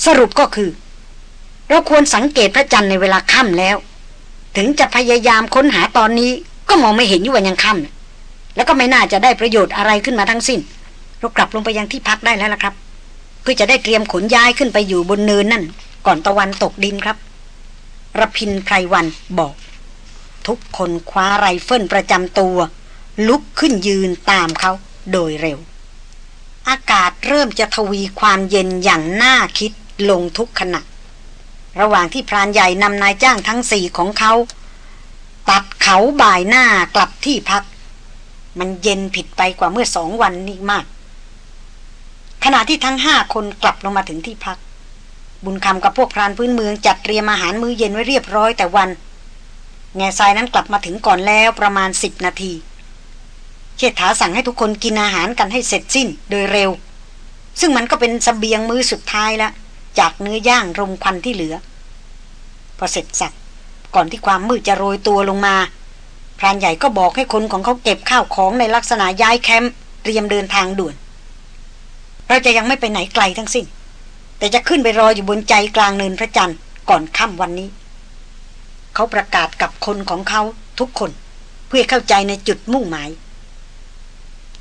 สรุปก็คือ เราควรสังเกตพระจันทร์ในเวลาค่ำแล้ว ถึงจะพยายามค้นหาตอนนี้ก็มองไม่เห็นอยู่วันยังค่ำแล้วก็ไม่น่าจะได้ประโยชน์อะไรขึ้นมาทั้งสิ้น เรากลับลงไปยังที่พักได้แล้วละครับ เพื่อจะได้เตรียมขนย้ายขึ้นไปอยู่บนเนินนั่น ก่อนตะวันตกดินครับรพินทร์ ไพรวัลย์บอก ทุกคนคว้าไรเฟิลประจำตัว ลุกขึ้นยืนตามเขาโดยเร็ว อากาศเริ่มจะทวีความเย็นอย่างน่าคิดลงทุกขณะ ระหว่างที่พรานใหญ่นำนายจ้างทั้งสี่ของเขา ตัดเขาบ่ายหน้ากลับที่พัก มันเย็นผิดไปกว่าเมื่อสองวันนี้มาก ขณะที่ทั้งห้าคนกลับลงมาถึงที่พัก บุญคำกับพวกพรานพื้นเมืองจัดเตรียมอาหารมื้อเย็นไว้เรียบร้อยแต่วัน แง่ทรายนั้นกลับมาถึงก่อนแล้วประมาณสิบนาที เชษฐาสั่งให้ทุกคนกินอาหารกันให้เสร็จสิ้นโดยเร็ว ซึ่งมันก็เป็นสเสบียงมื้อสุดท้ายละจากเนื้อย่างรมควันที่เหลือ พอเสร็จสับก่อนที่ความมืดจะโรยตัวลงมา พรานใหญ่ก็บอกให้คนของเขาเก็บข้าวของในลักษณะย้ายแคมป์เตรียมเดินทางด่วน เราจะยังไม่ไปไหนไกลทั้งสิ้น แต่จะขึ้นไปรออยู่บนใจกลางเนินพระจันทร์ก่อนค่ำวันนี้ เขาประกาศกับคนของเขาทุกคน เพื่อเข้าใจในจุดมุ่งหมาย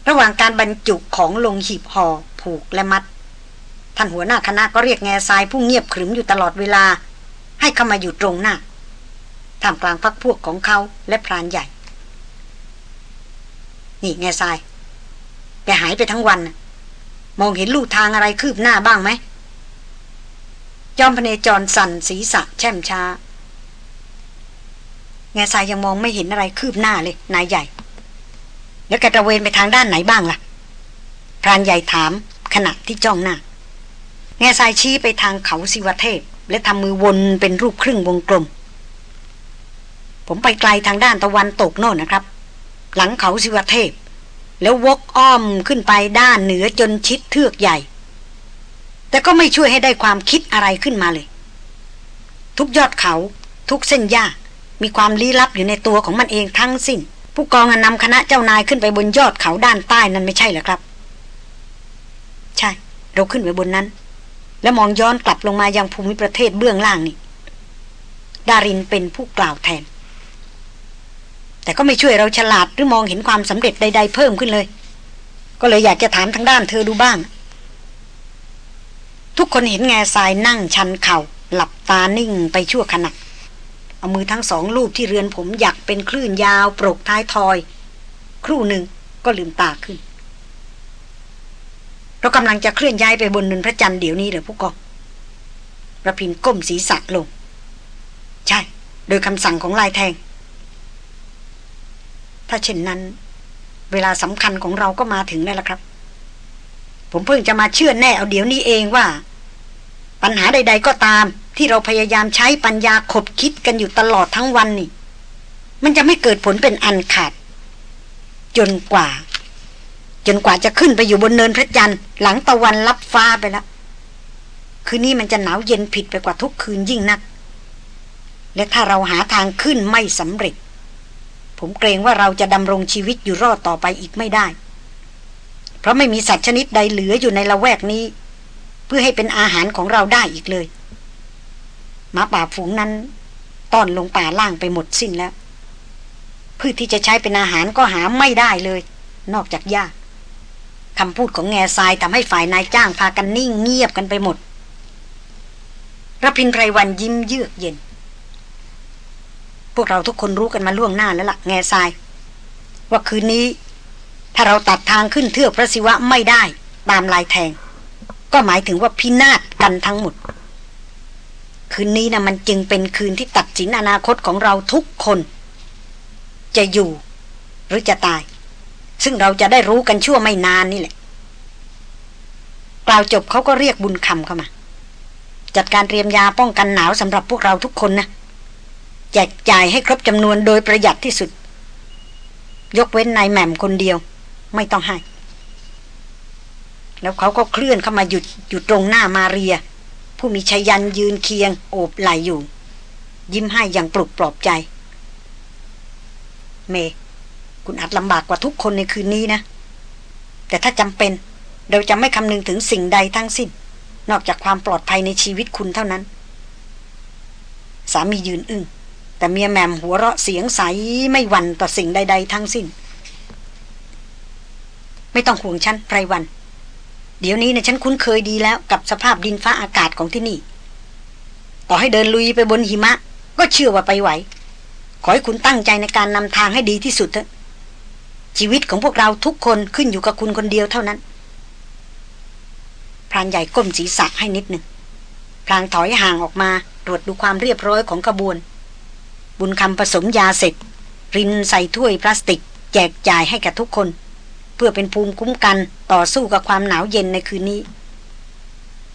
ระหว่างการบรรจุของลงหีบห่อผูกและมัด ท่านหัวหน้าคณะก็เรียกแง่ทรายผู้เงียบขรึมอยู่ตลอดเวลา ให้เข้ามาอยู่ตรงหน้าท่ามกลางพักพวกของเขาและพรานใหญ่ นี่แง่ทรายแกหายไปทั้งวัน มองเห็นลู่ทางอะไรคืบหน้าบ้างไหม จอมพเนจรสั่นศีรษะแช่มช้า แง่ทรายยังมองไม่เห็นอะไรคืบหน้าเลย นายใหญ่ แล้วกรตะเวนไปทางด้านไหนบ้างล่ะพรานใหญ่ถามขณะที่จ้องหน้าแง่ทรายชี้ไปทางเขาสิวเทพ และทำมือวนเป็นรูปครึ่งวงกลม ผมไปไกลทางด้านตะวันตกโน่นนะครับ หลังเขาสิวเทพ แล้ววกอ้อมขึ้นไปด้านเหนือจนชิดเทือกใหญ่ แต่ก็ไม่ช่วยให้ได้ความคิดอะไรขึ้นมาเลย ทุกยอดเขาทุกเส้นหญ้ามีความลี้ลับอยู่ในตัวของมันเองทั้งสิ้น ผู้กองนำคณะเจ้านายขึ้นไปบนยอดเขาด้านใต้นั้นไม่ใช่หรอครับ ใช่ เราขึ้นไปบนนั้น แล้วมองย้อนกลับลงมายังภูมิประเทศเบื้องล่างนี่ดารินเป็นผู้กล่าวแทน แต่ก็ไม่ช่วยเราฉลาดหรือมองเห็นความสำเร็จใด ๆ เพิ่มขึ้นเลย ก็เลยอยากจะถามทางด้านเธอดูบ้าง ทุกคนเห็นแง่ทรายนั่งชันเขา่าหลับตานิ่งไปชั่วขณะ เอามือทั้งสองลูบที่เรือนผมอยากเป็นคลื่นยาวปรกท้ายทอย ครู่หนึ่งก็ลืมตาขึ้น เรากำลังจะเคลื่อนย้ายไปบนนินพระจันทร์เดี๋ยวนี้เหรอผู้กองระพินก้มศีรษะลง ใช่ โดยคำสั่งของลายแทง ถ้าเช่นนั้น เวลาสำคัญของเราก็มาถึงแล้วละครับ ผมเพิ่งจะมาเชื่อแน่เอาเดี๋ยวนี้เองว่า ปัญหาใด ๆก็ตาม ที่เราพยายามใช้ปัญญาขบคิดกันอยู่ตลอดทั้งวันนี่ มันจะไม่เกิดผลเป็นอันขาด จนกว่า จนกว่าจะขึ้นไปอยู่บนเนินพระจันทร์หลังตะวันลับฟ้าไปแล้วคืนนี้มันจะหนาวเย็นผิดไปกว่าทุกคืนยิ่งนัก และถ้าเราหาทางขึ้นไม่สำเร็จ ผมเกรงว่าเราจะดำรงชีวิตอยู่รอดต่อไปอีกไม่ได้ เพราะไม่มีสัตว์ชนิดใดเหลืออยู่ในละแวกนี้ เพื่อให้เป็นอาหารของเราได้อีกเลย มาป่าฝูงนั้นต้อนลงป่าล่างไปหมดสิ้นแล้ว พืชที่จะใช้เป็นอาหารก็หาไม่ได้เลย นอกจากหญ้าคำพูดของแง่ทรายทำให้ฝ่ายนายจ้างพากันนิ่งเงียบกันไปหมดรพินไพรวันยิ้มเยือกเย็น พวกเราทุกคนรู้กันมาล่วงหน้าแล้วละ่ะ แง่ทราย ว่าคืนนี้ ถ้าเราตัดทางขึ้นเทือกพระศิวะไม่ได้ ตามลายแทง ก็หมายถึงว่าพินาศกันทั้งหมด คืนนี้นะมันจึงเป็นคืนที่ตัดสินอนาคตของเราทุกคน จะอยู่หรือจะตาย ซึ่งเราจะได้รู้กันชั่วไม่นานนี่แหละ กล่าวจบเขาก็เรียกบุญคำเข้ามา จัดการเตรียมยาป้องกันหนาวสำหรับพวกเราทุกคนนะแจกจ่ายให้ครบจำนวนโดยประหยัดที่สุด ยกเว้นนายแหม่มคนเดียว ไม่ต้องให้ แล้วเขาก็เคลื่อนเข้ามาหยุดอยู่ตรงหน้ามาเรีย ผู้มีชยันยืนเคียง โอบไหลอยู่ ยิ้มให้อย่างปลุกปลอบใจ เม คุณอาจลำบากกว่าทุกคนในคืนนี้นะ แต่ถ้าจำเป็น เราจะไม่คำนึงถึงสิ่งใดทั้งสิ้น นอกจากความปลอดภัยในชีวิตคุณเท่านั้น สามียืนอึง้งแต่เมียแมมหัวเราะเสียงใสไม่หวั่นต่อสิ่งใด ๆ ทั้งสิ้น ไม่ต้องห่วงฉันไพรวัน เดี๋ยวนี้เนี่ยฉันคุ้นเคยดีแล้วกับสภาพดินฟ้าอากาศของที่นี่ ต่อให้เดินลุยไปบนหิมะ ก็เชื่อว่าไปไหว ขอให้คุณตั้งใจในการนำทางให้ดีที่สุดเถอะ ชีวิตของพวกเราทุกคนขึ้นอยู่กับคุณคนเดียวเท่านั้น พรานใหญ่ก้มศีรษะให้นิดหนึ่งพลางถอยห่างออกมาตรวจดูความเรียบร้อยของกระบวน บุญคำผสมยาเสร็จ รินใส่ถ้วยพลาสติก แจกจ่ายให้กับทุกคน เพื่อเป็นภูมิคุ้มกันต่อสู้กับความหนาวเย็นในคืนนี้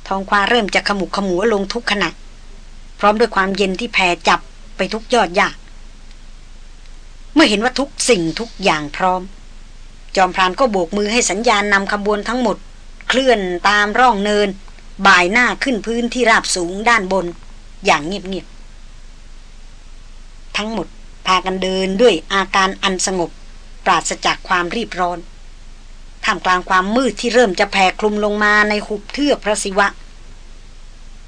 ทองควาเริ่มจะขมุกขมัวลงทุกขณะ พร้อมด้วยความเย็นที่แผ่จับไปทุกยอดหญ้าเมื่อเห็นว่าทุกสิ่งทุกอย่างพร้อม จอมพรานก็โบกมือให้สัญญาณนำขบวนทั้งหมด เคลื่อนตามร่องเนิน บ่ายหน้าขึ้นพื้นที่ราบสูงด้านบน อย่างเงียบๆทั้งหมดพากันเดินด้วยอาการอันสงบ ปราศจากความรีบร้อน ท่ามกลางความมืดที่เริ่มจะแผ่คลุมลงมาในหุบเทือกพระศิวะ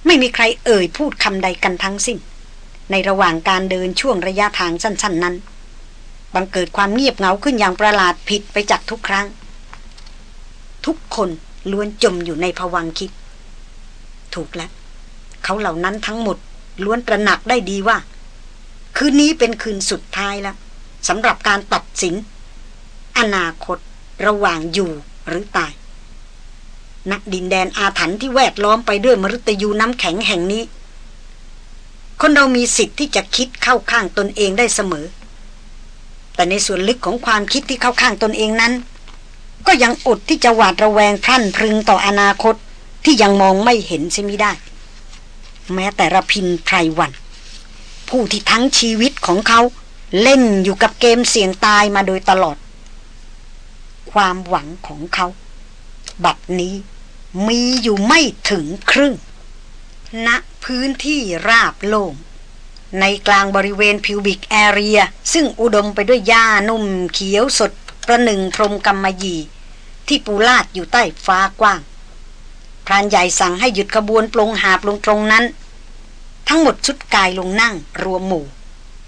ไม่มีใครเอ่ยพูดคำใดกันทั้งสิ้น ในระหว่างการเดินช่วงระยะทางสั้น ๆ นั้น บังเกิดความเงียบเหงาขึ้นอย่างประหลาดผิดไปจากทุกครั้ง ทุกคนล้วนจมอยู่ในภวังคิด ถูกแล้ว เขาเหล่านั้นทั้งหมดล้วนตระหนักได้ดีว่า คืนนี้เป็นคืนสุดท้ายแล้วสำหรับการตัดสิน อนาคต ระหว่างอยู่หรือตายนักดินแดนอาถรรพ์ที่แวดล้อมไปด้วยมฤตยูน้ำแข็งแห่งนี้ คนเรามีสิทธิ์ที่จะคิดเข้าข้างตนเองได้เสมอ แต่ในส่วนลึกของความคิดที่เข้าข้างตนเองนั้น ก็ยังอดที่จะหวาดระแวงพรั่นพรึงต่ออนาคตที่ยังมองไม่เห็นใช่ไม่ได้ แม้แต่ระพินไพรวัน ผู้ที่ทั้งชีวิตของเขาเล่นอยู่กับเกมเสี่ยงตายมาโดยตลอด ความหวังของเขา บัดนี้มีอยู่ไม่ถึงครึ่งณพื้นที่ราบโล่งในกลางบริเวณพิวบิกแอเรีย ซึ่งอุดมไปด้วยหญ้านุ่มเขียวสดประหนึ่งพรมกำมยีที่ปูลาดอยู่ใต้ฟ้ากว้าง พรานใหญ่สั่งให้หยุดขบวนปลงหาบลงตรงนั้น ทั้งหมดชุดกายลงนั่งรวมหมู่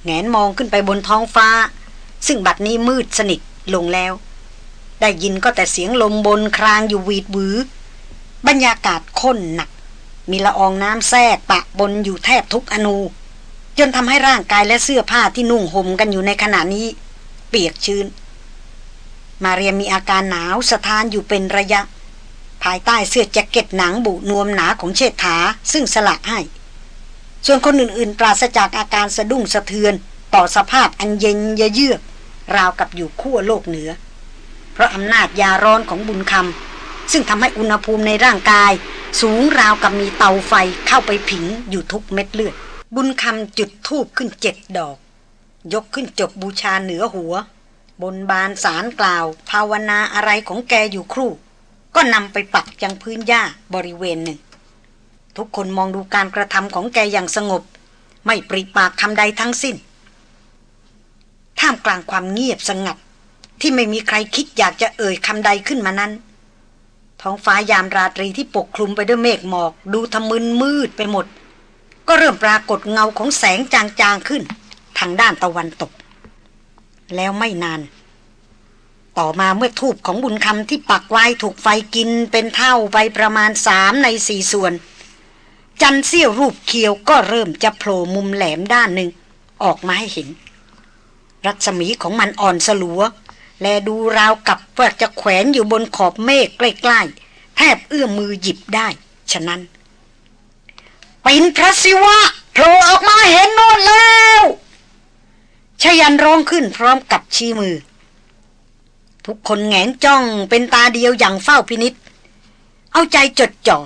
แงนมองขึ้นไปบนท้องฟ้า ซึ่งบัดนี้มืดสนิทลงแล้ว ได้ยินก็แต่เสียงลมบนครางอยู่วีดวือบรรยากาศข้นหนัก มีละอองน้ำแทรกปะบนอยู่แทบทุกอนู จนทำให้ร่างกายและเสื้อผ้าที่นุ่งห่มกันอยู่ในขณะนี้ เปียกชื้น มาเรียมีอาการหนาวสะท้านอยู่เป็นระยะ ภายใต้เสื้อแจ็คเก็ตหนังบุนวมหนาของเชษฐาซึ่งสละให้ ส่วนคนอื่นๆ ปราศจากอาการสะดุ้งสะเทือน ต่อสภาพอันเย็นเยือกราวกับอยู่ขั้วโลกเหนือ เพราะอำนาจยาร้อนของบุญคำซึ่งทำให้อุณหภูมิในร่างกาย สูงราวกับมีเตาไฟเข้าไปผิงอยู่ทุกเม็ดเลือด บุญคำจุดทูบขึ้นเจ็ดดอก ยกขึ้นจบบูชาเหนือหัว บนบานสารกล่าว ภาวนาอะไรของแกอยู่ครู่ ก็นำไปปักยังพื้นหญ้าบริเวณหนึ่ง ทุกคนมองดูการกระทำของแกอย่างสงบ ไม่ปริปากคำใดทั้งสิ้น ท่ามกลางความเงียบสงัด ที่ไม่มีใครคิดอยากจะเอ่ยคำใดขึ้นมานั้น ท้องฟ้ายามราตรีที่ปกคลุมไปด้วยเมฆหมอก ดูทะมึนมืดไปหมด ก็เริ่มปรากฏเงาของแสงจางๆขึ้น ทางด้านตะวันตก แล้วไม่นาน ต่อมาเมื่อทูบของบุญคำที่ปักไว้ถูกไฟกินเป็นเท่าไปประมาณสามในสี่ส่วน จันเสี้ยวรูปเคียวก็เริ่มจะโผล่มุมแหลมด้านหนึ่งออกมาให้เห็น รัศมีของมันอ่อนสลัว และดูราวกับว่าจะแขวนอยู่บนขอบเมฆใกล้ๆแทบเอื้อมมือหยิบได้ ฉะนั้นป็นพระศิวะโผล่ออกมาเห็นโน่นแล้วชยันร้องขึ้นพร้อมกับชี้มือ ทุกคนแงนจ้องเป็นตาเดียวอย่างเฝ้าพินิษเอาใจจดจ่อ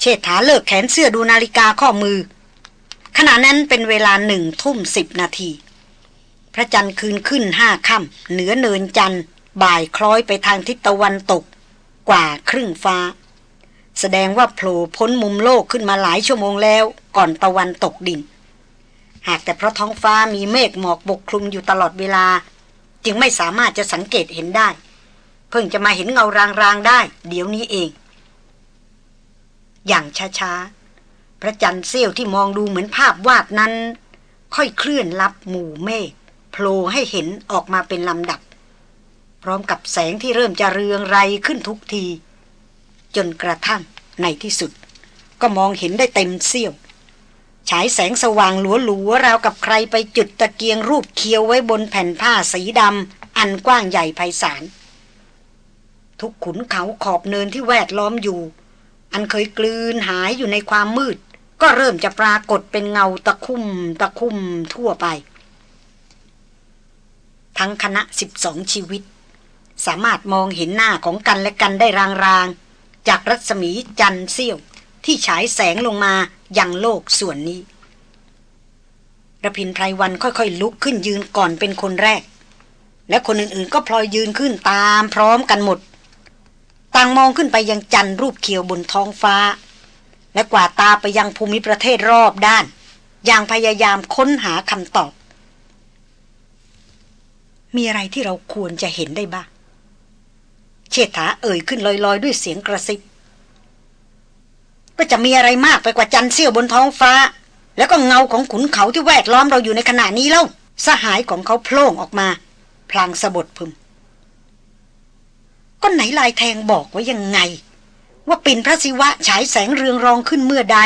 เชษฐาเลิกแขนเสื้อดูนาฬิกาข้อมือ ขณะนั้นเป็นเวลาหนึ่งทุ่มสิบนาที พระจันทร์คืนขึ้นห้าค่ำเหนือเนินจันทร์บ่ายคล้อยไปทางทิศตะวันตก กว่าครึ่งฟ้า แสดงว่าโผล่พ้นมุมโลกขึ้นมาหลายชั่วโมงแล้วก่อนตะวันตกดิน หากแต่เพราะท้องฟ้ามีเมฆหมอกปกคลุมอยู่ตลอดเวลา จึงไม่สามารถจะสังเกตเห็นได้ เพิ่งจะมาเห็นเงารางๆได้ เดี๋ยวนี้เอง อย่างช้าๆพระจันทร์เสี้ยวที่มองดูเหมือนภาพวาดนั้น ค่อยเคลื่อนลับหมู่เมฆ โผล่ให้เห็นออกมาเป็นลำดับ พร้อมกับแสงที่เริ่มจะเรืองไรขึ้นทุกที จนกระทั่งในที่สุด ก็มองเห็นได้เต็มเสี้ยวฉายแสงสว่างหลัวๆราวกับใครไปจุดตะเกียงรูปเคียวไว้บนแผ่นผ้าสีดำอันกว้างใหญ่ไพศาลทุกขุนเขาขอบเนินที่แวดล้อมอยู่ อันเคยกลืนหายอยู่ในความมืด ก็เริ่มจะปรากฏเป็นเงาตะคุ่มตะคุ่มทั่วไป ทั้งคณะสิบสองชีวิต สามารถมองเห็นหน้าของกันและกันได้รางๆ จากรัศมีจันเสี้ยว ที่ฉายแสงลงมายังโลกส่วนนี้ระพินไพรวันค่อยๆ ลุกขึ้นยืนก่อนเป็นคนแรก และคนอื่นๆ ก็พลอยยืนขึ้นตามพร้อมกันหมด ต่างมองขึ้นไปยังจันทรูปเขียวบนท้องฟ้า และกว่าตาไปยังภูมิประเทศรอบด้าน อย่างพยายามค้นหาคำตอบ มีอะไรที่เราควรจะเห็นได้บ้าง เชษฐาเอ่ยขึ้นลอยๆ ด้วยเสียงกระซิบ ก็จะมีอะไรมากไปกว่าจันเสี้ยวบนท้องฟ้า แล้วก็เงาของขุนเขาที่แวดล้อมเราอยู่ในขณะนี้เล่า สหายของเขาโผล่ออกมา พลางสะบดพึมก็ไหนลายแทงบอกไว้ยังไง ว่าปิ่นพระศิวะฉายแสงเรืองรองขึ้นเมื่อใด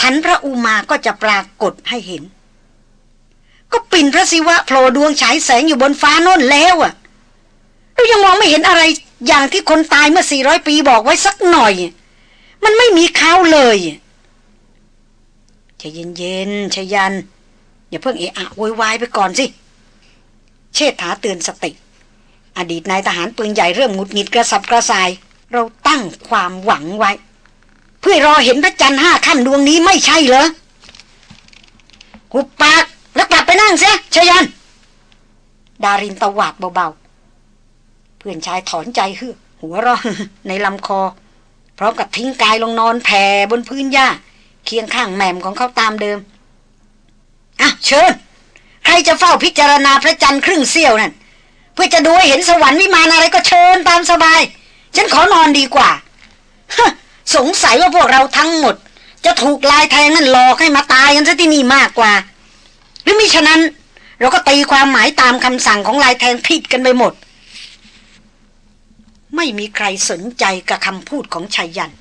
ทันพระอุมาก็จะปรากฏให้เห็น ก็ปิ่นพระศิวะโผล่ดวงฉายแสงอยู่บนฟ้าโน่นแล้วอะเรายังมองไม่เห็นอะไรอย่างที่คนตายเมื่อสี่ร้อยปีบอกไว้สักหน่อย มันไม่มีเขาเลยใจเย็นๆชยัน อย่าเพิ่งเอะอะโวยวายไปก่อนสิ เชษฐาเตือนสติ อดีตนายทหารปืนใหญ่เริ่มหงุดหงิดกระสับกระส่าย เราตั้งความหวังไว้ เพื่อรอเห็นพระจันทร์ห้าขั้นดวงนี้ไม่ใช่เหรอหุบปาก นั่งเสียชยัน ดารินตวาดเบาๆ เพื่อนชายถอนใจฮือหัวเราะในลำคอ พร้อมกับทิ้งกายลงนอนแผ่บนพื้นหญ้า เคียงข้างแหม่มของเขาตามเดิม อะ เชิญ ใครจะเฝ้าพิจารณาพระจันทร์ครึ่งเสี้ยวนั่นเพื่อจะดูให้เห็นสวรรค์วิมานอะไรก็เชิญตามสบาย ฉันขอนอนดีกว่าสงสัยว่าพวกเราทั้งหมด จะถูกลายแทงนั่นหลอกให้มาตายกันซะที่นี่มากกว่า หรือมิฉะนั้น เราก็ตีความหมายตามคำสั่งของลายแทงผิดกันไปหมด ไม่มีใครสนใจกับคำพูดของชายยัน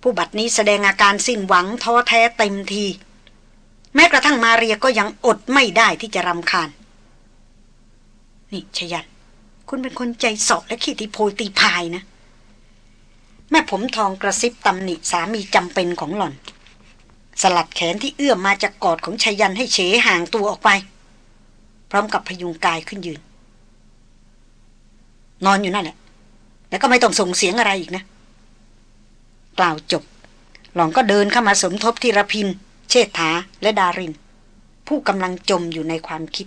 ผู้บัดนี้แสดงอาการสิ้นหวังท้อแท้เต็มที แม้กระทั่งมาเรียก็ยังอดไม่ได้ที่จะรำคาญ นี่ชยัน คุณเป็นคนใจสอบและขี้ติโพยตีพายนะ แม่ผมทองกระซิบตำหนิสามีจำเป็นของหล่อน สลัดแขนที่เอื้อมมาจากกอดของชยันให้เฉห่างตัวออกไป พร้อมกับพยุงกายขึ้นยืน นอนอยู่นั่นแหละ แล้วก็ไม่ต้องส่งเสียงอะไรอีกนะ กล่าวจบ หล่องก็เดินเข้ามาสมทบทีรพิน เชษฐาและดาริน ผู้กำลังจมอยู่ในความคิด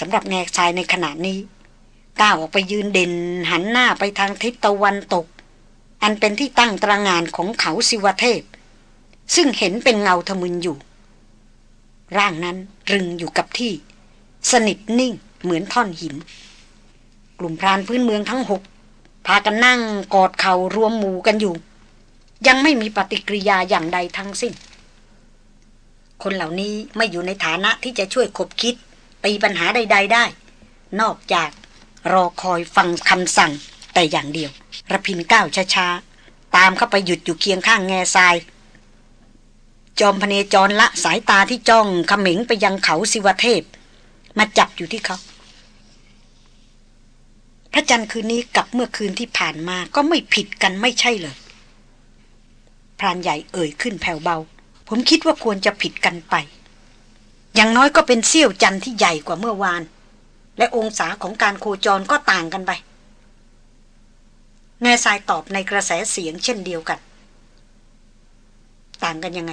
สำหรับแง่ชายในขณะนี้ก้าวออกไปยืนเด่นหันหน้าไปทางทิศตะวันตก อันเป็นที่ตั้งตระงานของเขาสิวเทพ ซึ่งเห็นเป็นเงาทะมึนอยู่ ร่างนั้นรึงอยู่กับที่ สนิทนิ่งเหมือนท่อนหิน กลุ่มพรานพื้นเมืองทั้งหกพากันนั่งกอดเข่ารวมหมู่กันอยู่ ยังไม่มีปฏิกิริยาอย่างใดทั้งสิ้น คนเหล่านี้ไม่อยู่ในฐานะที่จะช่วยขบคิด ตีปัญหาใด ๆ ได้ นอกจากรอคอยฟังคำสั่งแต่อย่างเดียวระพินก้าวช้าๆ ตามเข้าไปหยุดอยู่เคียงข้างแง่ทราย จอมพเนจรละสายตาที่จ้องขม็งไปยังเขาสิวเทพ มาจับอยู่ที่เขาพระจันทร์คืนนี้กับเมื่อคืนที่ผ่านมาก็ไม่ผิดกันไม่ใช่เลยพรานใหญ่เอ่ยขึ้นแผ่วเบา ผมคิดว่าควรจะผิดกันไป อย่างน้อยก็เป็นเสี้ยวจันทร์ที่ใหญ่กว่าเมื่อวาน และองศาของการโคจรก็ต่างกันไปแง่ทรายตอบในกระแสเสียงเช่นเดียวกัน ต่างกันยังไง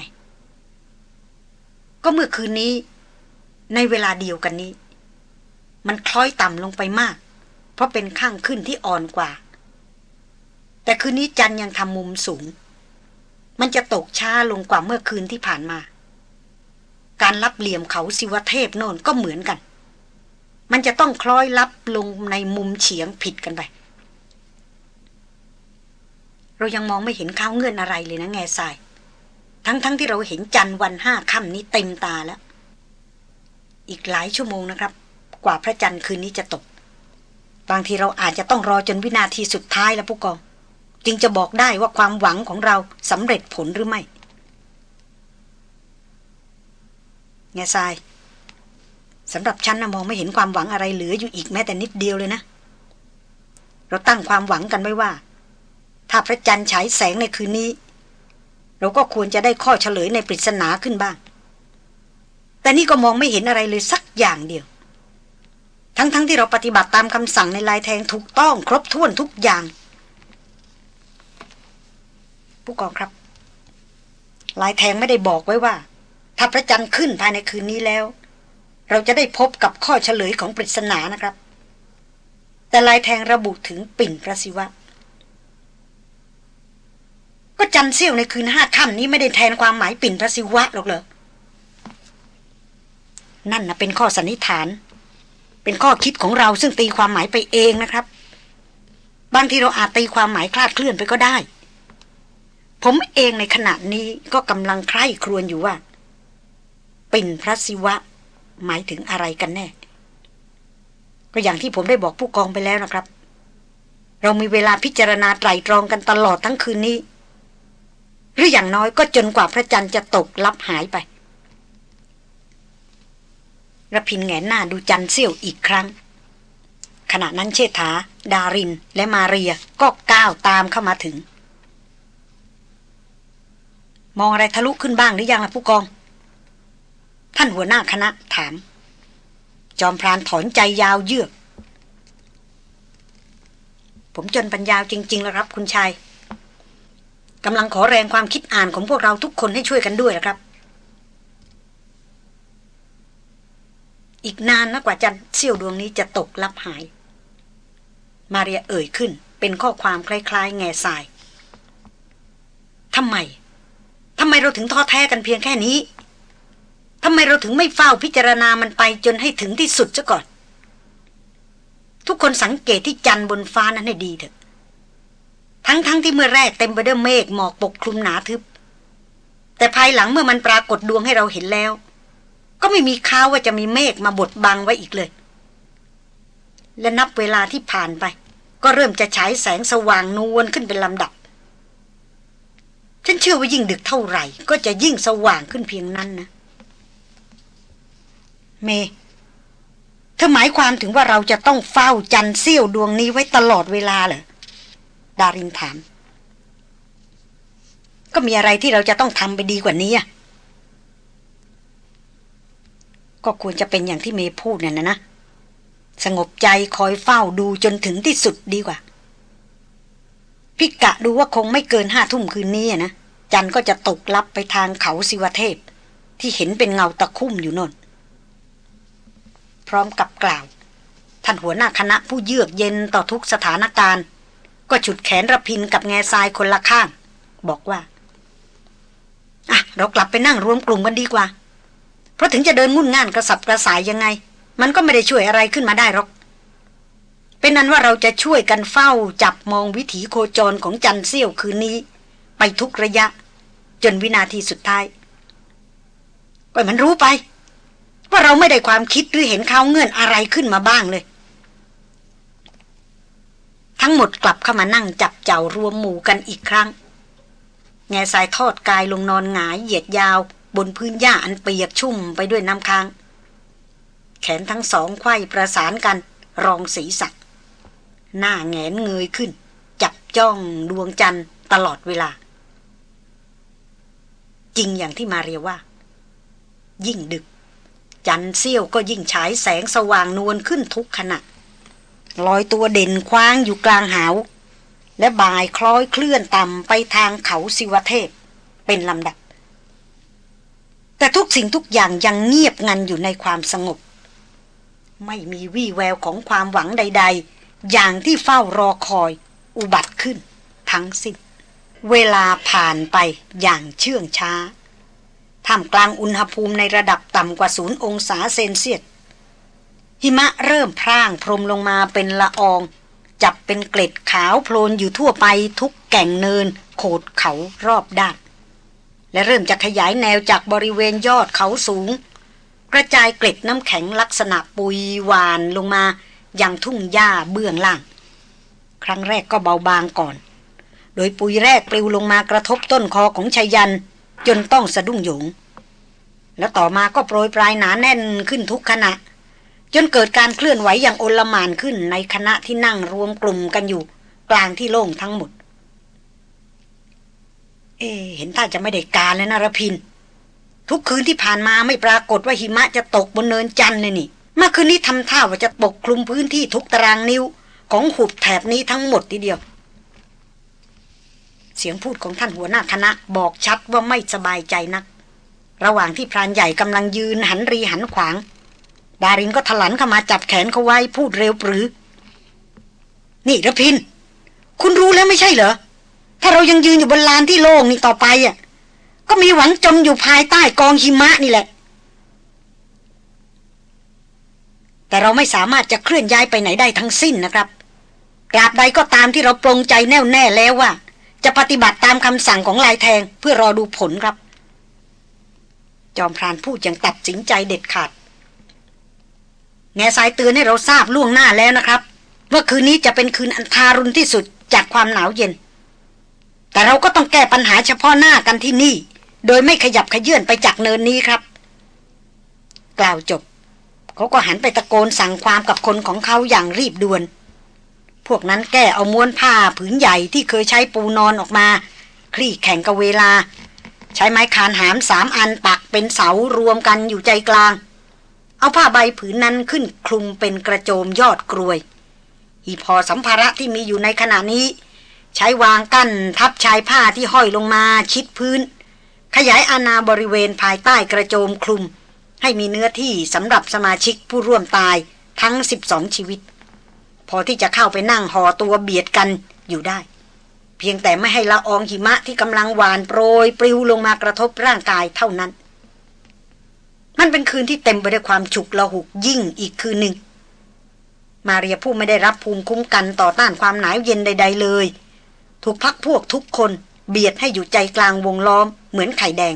ก็เมื่อคืนนี้ ในเวลาเดียวกันนี้ มันคล้อยต่ำลงไปมาก เพราะเป็นข้างขึ้นที่อ่อนกว่า แต่คืนนี้จันยังทำมุมสูง มันจะตกช้าลงกว่าเมื่อคืนที่ผ่านมา การรับเหลี่ยมเขาสิวเทพโน่นก็เหมือนกัน มันจะต้องคล้อยรับลงในมุมเฉียงผิดกันไปเรายังมองไม่เห็นข้าวเงื่อนอะไรเลยนะแง่ทราย ทั้งๆทที่เราเห็นจันวันห้าค่ำนี้เต็มตาแล้ว อีกหลายชั่วโมงนะครับ กว่าพระจันทร์คืนนี้จะตก บางทีเราอาจจะต้องรอจนวินาทีสุดท้ายแล้วผู้กอง จึงจะบอกได้ว่าความหวังของเราสำเร็จผลหรือไม่แง่ทรายสำหรับฉันนะมองไม่เห็นความหวังอะไรเหลืออยู่อีกแม้แต่นิดเดียวเลยนะ เราตั้งความหวังกันไว้ว่า ถ้าพระจันทร์ฉายแสงในคืนนี้ เราก็ควรจะได้ข้อเฉลยในปริศนาขึ้นบ้าง แต่นี่ก็มองไม่เห็นอะไรเลยสักอย่างเดียว ทั้งๆทที่เราปฏิบัติตามคำสั่งในลายแทงถูกต้องครบถ้วนทุกอย่าง ผู้กองครับ ลายแทงไม่ได้บอกไว้ว่า ถ้าพระจันทร์ขึ้นภายในคืนนี้แล้ว เราจะได้พบกับข้อเฉลยของปริศนานะครับ แต่ลายแทงระบุถึงปิ่นพระศิวะ ก็จันเซี่ยวในคืนห้าค่ำนี้ไม่ได้แทนความหมายปิ่นพระศิวะหรอกเหรอ นั่นนะเป็นข้อสันนิษฐาน เป็นข้อคิดของเราซึ่งตีความหมายไปเองนะครับ บางทีเราอาจตีความหมายคลาดเคลื่อนไปก็ได้ ผมเองในขณะนี้ก็กำลังใคร่ครวญอยู่ว่า ปิ่นพระศิวะ หมายถึงอะไรกันแน่ ก็อย่างที่ผมได้บอกผู้กองไปแล้วนะครับเรามีเวลาพิจารณาไตรตรองกันตลอดทั้งคืนนี้ หรืออย่างน้อยก็จนกว่าพระจันทร์จะตกลับหายไประพินแงนหน้าดูจันเสี้ยวอีกครั้ง ขณะนั้นเชษฐา ดาริน และมาเรียก็ก้าวตามเข้ามาถึง มองอะไรทะลุขึ้นบ้างหรือยังล่ะผู้กอง ท่านหัวหน้าคณะถาม จอมพรานถอนใจยาวเยือก ผมจนปัญญาจริง ๆ แล้วครับคุณชาย กำลังขอแรงความคิดอ่านของพวกเราทุกคนให้ช่วยกันด้วยนะครับ อีกนานนะกว่าจันเสี้ยวดวงนี้จะตกลับหาย มาเรียเอ่ยขึ้น เป็นข้อความคล้าย ๆ แง่ทรายทำไมทำไมเราถึงท้อแท้กันเพียงแค่นี้ทำไมเราถึงไม่เฝ้าพิจารณามันไปจนให้ถึงที่สุดซะก่อน ทุกคนสังเกตที่จันบนฟ้านั้นให้ดีเถอะ ทั้งๆทที่เมื่อแรกเต็มไปด้วยเมฆหมอกปกคลุมหนาทึบ แต่ภายหลังเมื่อมันปรากฏดวงให้เราเห็นแล้ว ก็ไม่มีข่าวว่าจะมีเมฆมาบดบังไว้อีกเลย และนับเวลาที่ผ่านไป ก็เริ่มจะฉายแสงสว่างนวลขึ้นเป็นลำดับ ฉันเชื่อว่ายิ่งดึกเท่าไหร่ ก็จะยิ่งสว่างขึ้นเพียงนั้นนะ เมเธอหมายความถึงว่าเราจะต้องเฝ้าจันเสี้ยวดวงนี้ไว้ตลอดเวลาเหรอ ดารินถาม ก็มีอะไรที่เราจะต้องทำไปดีกว่านี้อะก็ควรจะเป็นอย่างที่เมย์พูดเนี่ยนะนะ สงบใจคอยเฝ้าดูจนถึงที่สุดดีกว่า พิกะดูว่าคงไม่เกินห้าทุ่มคืนนี้นะ จันก็จะตกลับไปทางเขาสิวเทพ ที่เห็นเป็นเงาตะคุ่มอยู่นนพร้อมกับกล่าว ท่านหัวหน้าคณะผู้เยือกเย็นต่อทุกสถานการณ์ ก็ฉุดแขนระพินกับแง่ทรายคนละข้าง บอกว่า อะ เรากลับไปนั่งรวมกลุ่มกันดีกว่า เพราะถึงจะเดินงุ่นง่านกระสับกระสายยังไง มันก็ไม่ได้ช่วยอะไรขึ้นมาได้หรอก เป็นนั้นว่าเราจะช่วยกันเฝ้าจับมองวิถีโคจรของจันเซี่ยวคืนนี้ ไปทุกระยะ จนวินาทีสุดท้ายก็มันรู้ไป ว่าเราไม่ได้ความคิดหรือเห็นเขาเงื่อนอะไรขึ้นมาบ้างเลย ทั้งหมดกลับเข้ามานั่งจับเจ้ารวมหมู่กันอีกครั้ง แง่สายทอดกายลงนอนหงายเหยียดยาว บนพื้นหญ้าอันเปียกชุ่มไปด้วยน้ำค้าง แขนทั้งสองไขว้ประสานกัน รองศีรษะหน้าแงนเงยขึ้น จับจ้องดวงจันทร์ตลอดเวลา จริงอย่างที่มาเรียว่า ยิ่งดึก จันเสี้ยวก็ยิ่งฉายแสงสว่างนวลขึ้นทุกขณะ ลอยตัวเด่นคว้างอยู่กลางหาว และบ่ายคล้อยเคลื่อนต่ำไปทางเขาสิวเทพ เป็นลำดับ แต่ทุกสิ่งทุกอย่างยังเงียบงันอยู่ในความสงบ ไม่มีวี่แววของความหวังใด ๆ อย่างที่เฝ้ารอคอยอุบัติขึ้น ทั้งสิ้นเวลาผ่านไปอย่างเชื่องช้าท่ามกลางอุณหภูมิในระดับต่ำกว่าศูนย์องศาเซนเซียส หิมะเริ่มพร่างพรมลงมาเป็นละออง จับเป็นเกล็ดขาวโพลนอยู่ทั่วไปทุกแก่งเนิน โขดเขารอบด้าน และเริ่มจะขยายแนวจากบริเวณยอดเขาสูง กระจายเกล็ดน้ำแข็งลักษณะปุยวานลงมาอย่างทุ่งหญ้าเบื้องล่าง ครั้งแรกก็เบาบางก่อน โดยปุยแรกปลิวลงมากระทบต้นคอของชายัน จนต้องสะดุ้งหยง แล้วต่อมาก็โปรยปลายหนาแน่นขึ้นทุกขณะ จนเกิดการเคลื่อนไหวอย่างโอลมานขึ้นในคณะที่นั่งรวมกลุ่มกันอยู่ กลางที่โล่งทั้งหมด เอ เห็นท่าจะไม่ได้การแล้วนะรพิน ทุกคืนที่ผ่านมาไม่ปรากฏว่าหิมะจะตกบนเนินจันเลยนี่เมื่อคืนนี้ทำท่าว่าจะปกคลุมพื้นที่ทุกตารางนิ้ว ของหุบแถบนี้ทั้งหมดทีเดียว เสียงพูดของท่านหัวหน้าคณะบอกชัดว่าไม่สบายใจนัก ระหว่างที่พรานใหญ่กำลังยืนหันรีหันขวาง ดารินก็ถลันเข้ามาจับแขนเขาไว้พูดเร็วปรือ นี่ระพิน คุณรู้แล้วไม่ใช่เหรอ ถ้าเรายังยืนอยู่บนลานที่โล่งนี่ต่อไปอะ ก็มีหวังจมอยู่ภายใต้กองหิมะนี่แหละ แต่เราไม่สามารถจะเคลื่อนย้ายไปไหนได้ทั้งสิ้นนะครับกราบใดก็ตามที่เราปรงใจแน่วแน่แล้วว่า จะปฏิบัติตามคำสั่งของลายแทงเพื่อรอดูผลครับ จอมพรานพูดอย่างตัดสินใจเด็ดขาด แง่สายเตือนให้เราทราบล่วงหน้าแล้วนะครับว่าคืนนี้จะเป็นคืนอันทารุณที่สุดจากความหนาวเย็น แต่เราก็ต้องแก้ปัญหาเฉพาะหน้ากันที่นี่ โดยไม่ขยับขยื่นไปจากเนินนี้ครับ กล่าวจบ เขาก็หันไปตะโกนสั่งความกับคนของเขาอย่างรีบด่วน พวกนั้นแก้เอาม้วนผ้าผืนใหญ่ที่เคยใช้ปูนอนออกมา คลี่แข่งกับเวลา ใช้ไม้คานหามสามอันปักเป็นเสารวมกันอยู่ใจกลาง เอาผ้าใบผืนนั้นขึ้นคลุมเป็นกระโจมยอดกรวยอีพอสัมภาระที่มีอยู่ในขณะนี้ ใช้วางกั้นทับชายผ้าที่ห้อยลงมาชิดพื้น ขยายอาณาบริเวณภายใต้กระโจมคลุม ให้มีเนื้อที่สำหรับสมาชิกผู้ร่วมตายทั้ง 12 ชีวิต พอที่จะเข้าไปนั่งห่อตัวเบียดกันอยู่ได้ เพียงแต่ไม่ให้ละอองหิมะที่กำลังหวานโปรย ปลิวลงมากระทบร่างกายเท่านั้น มันเป็นคืนที่เต็มไปด้วยความฉุกละหุกยิ่งอีกคืนหนึ่ง มาเรียผู้ไม่ได้รับภูมิคุ้มกันต่อต้านความหนาวเย็นใด ๆ เลย ถูกพักพวกทุกคนเบียดให้อยู่ใจกลางวงล้อมเหมือนไข่แดง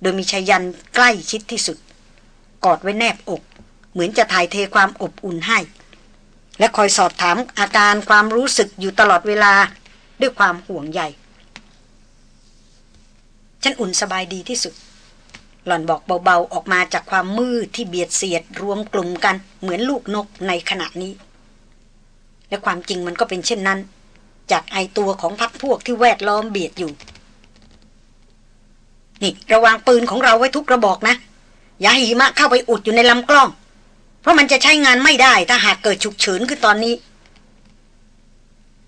โดยมีชายันใกล้ชิดที่สุด กอดไว้แนบอก เหมือนจะถ่ายเทความอบอุ่นให้ และคอยสอบถามอาการความรู้สึกอยู่ตลอดเวลาด้วยความห่วงใยฉันอุ่นสบายดีที่สุด หล่อนบอกเบาๆ ออกมาจากความมืดที่เบียดเสียดรวมกลุ่มกันเหมือนลูกนกในขณะนี้ และความจริงมันก็เป็นเช่นนั้น จากไอตัวของพักพวกที่แวดล้อมเบียดอยู่ นี่ระวังปืนของเราไว้ทุกระบอกนะ อย่าหิมะเข้าไปอุดอยู่ในลำกล้อง เพราะมันจะใช้งานไม่ได้ถ้าหากเกิดฉุกเฉินขึ้นตอนนี้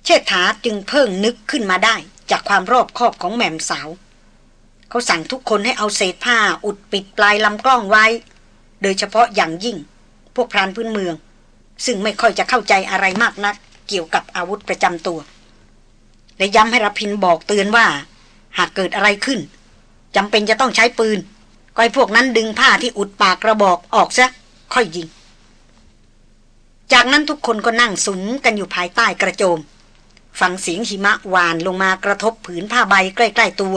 เชษฐาจึงเพิ่งนึกขึ้นมาได้จากความรอบคอบของแม่มสาว เขาสั่งทุกคนให้เอาเศษผ้าอุดปิดปลายลำกล้องไว้ โดยเฉพาะอย่างยิ่ง พวกพรานพื้นเมือง ซึ่งไม่ค่อยจะเข้าใจอะไรมากนัก เกี่ยวกับอาวุธประจำตัว และย้ำให้รพินบอกเตือนว่า หากเกิดอะไรขึ้นจำเป็นจะต้องใช้ปืนก็ให้พวกนั้นดึงผ้าที่อุดปากกระบอกออกซะค่อยยิง จากนั้นทุกคนก็นั่งสุมกันอยู่ภายใต้กระโจม ฟังเสียงหิมะหวานลงมากระทบผืนผ้าใบใกล้ ๆตัว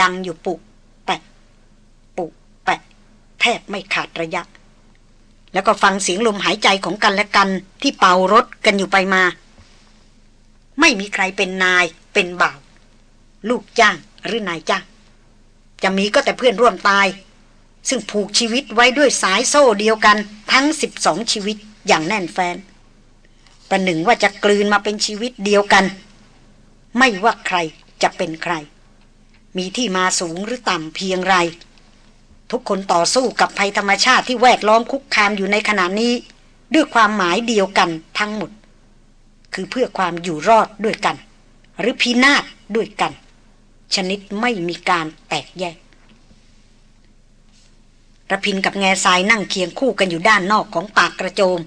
ดังอยู่ปุกแปะ ปุกแปะ แทบไม่ขาดระยะ แล้วก็ฟังเสียงลมหายใจของกันและกันที่เป่ารถกันอยู่ไปมา ไม่มีใครเป็นนายเป็นบ่าว ลูกจ้างหรือนายจ้าง จะมีก็แต่เพื่อนร่วมตาย ซึ่งผูกชีวิตไว้ด้วยสายโซ่เดียวกันทั้งสิบสองชีวิตอย่างแน่นแฟนประหนึ่งว่าจะกลืนมาเป็นชีวิตเดียวกัน ไม่ว่าใครจะเป็นใคร มีที่มาสูงหรือต่ำเพียงไร ทุกคนต่อสู้กับภัยธรรมชาติที่แวดล้อมคุกคามอยู่ในขณะนี้ ด้วยความหมายเดียวกันทั้งหมด คือเพื่อความอยู่รอดด้วยกัน หรือพินาศด้วยกัน ชนิดไม่มีการแตกแยกระพินกับแง่ทรายนั่งเคียงคู่กันอยู่ด้านนอกของปากกระโจม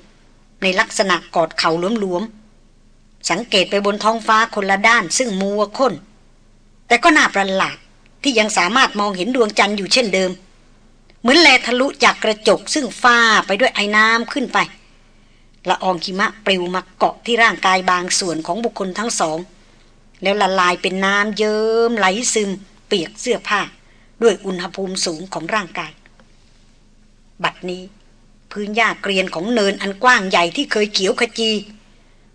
ในลักษณะกอดเข่าหลวมๆสังเกตไปบนท้องฟ้าคนละด้านซึ่งมัวค้น แต่ก็น่าประหลาดที่ยังสามารถมองเห็นดวงจันทร์อยู่เช่นเดิม เหมือนแลทะลุจากกระจกซึ่งฟ้าไปด้วยไอ้น้ำขึ้นไปละอองคิมะปลิวมาเกาะที่ร่างกายบางส่วนของบุคคลทั้งสอง แล้วละลายเป็นน้ำเยิ้มไหลซึม เปียกเสื้อผ้า ด้วยอุณหภูมิสูงของร่างกาย บัดนี้ พื้นหญ้าเกรียนของเนินอันกว้างใหญ่ที่เคยเขียวขจี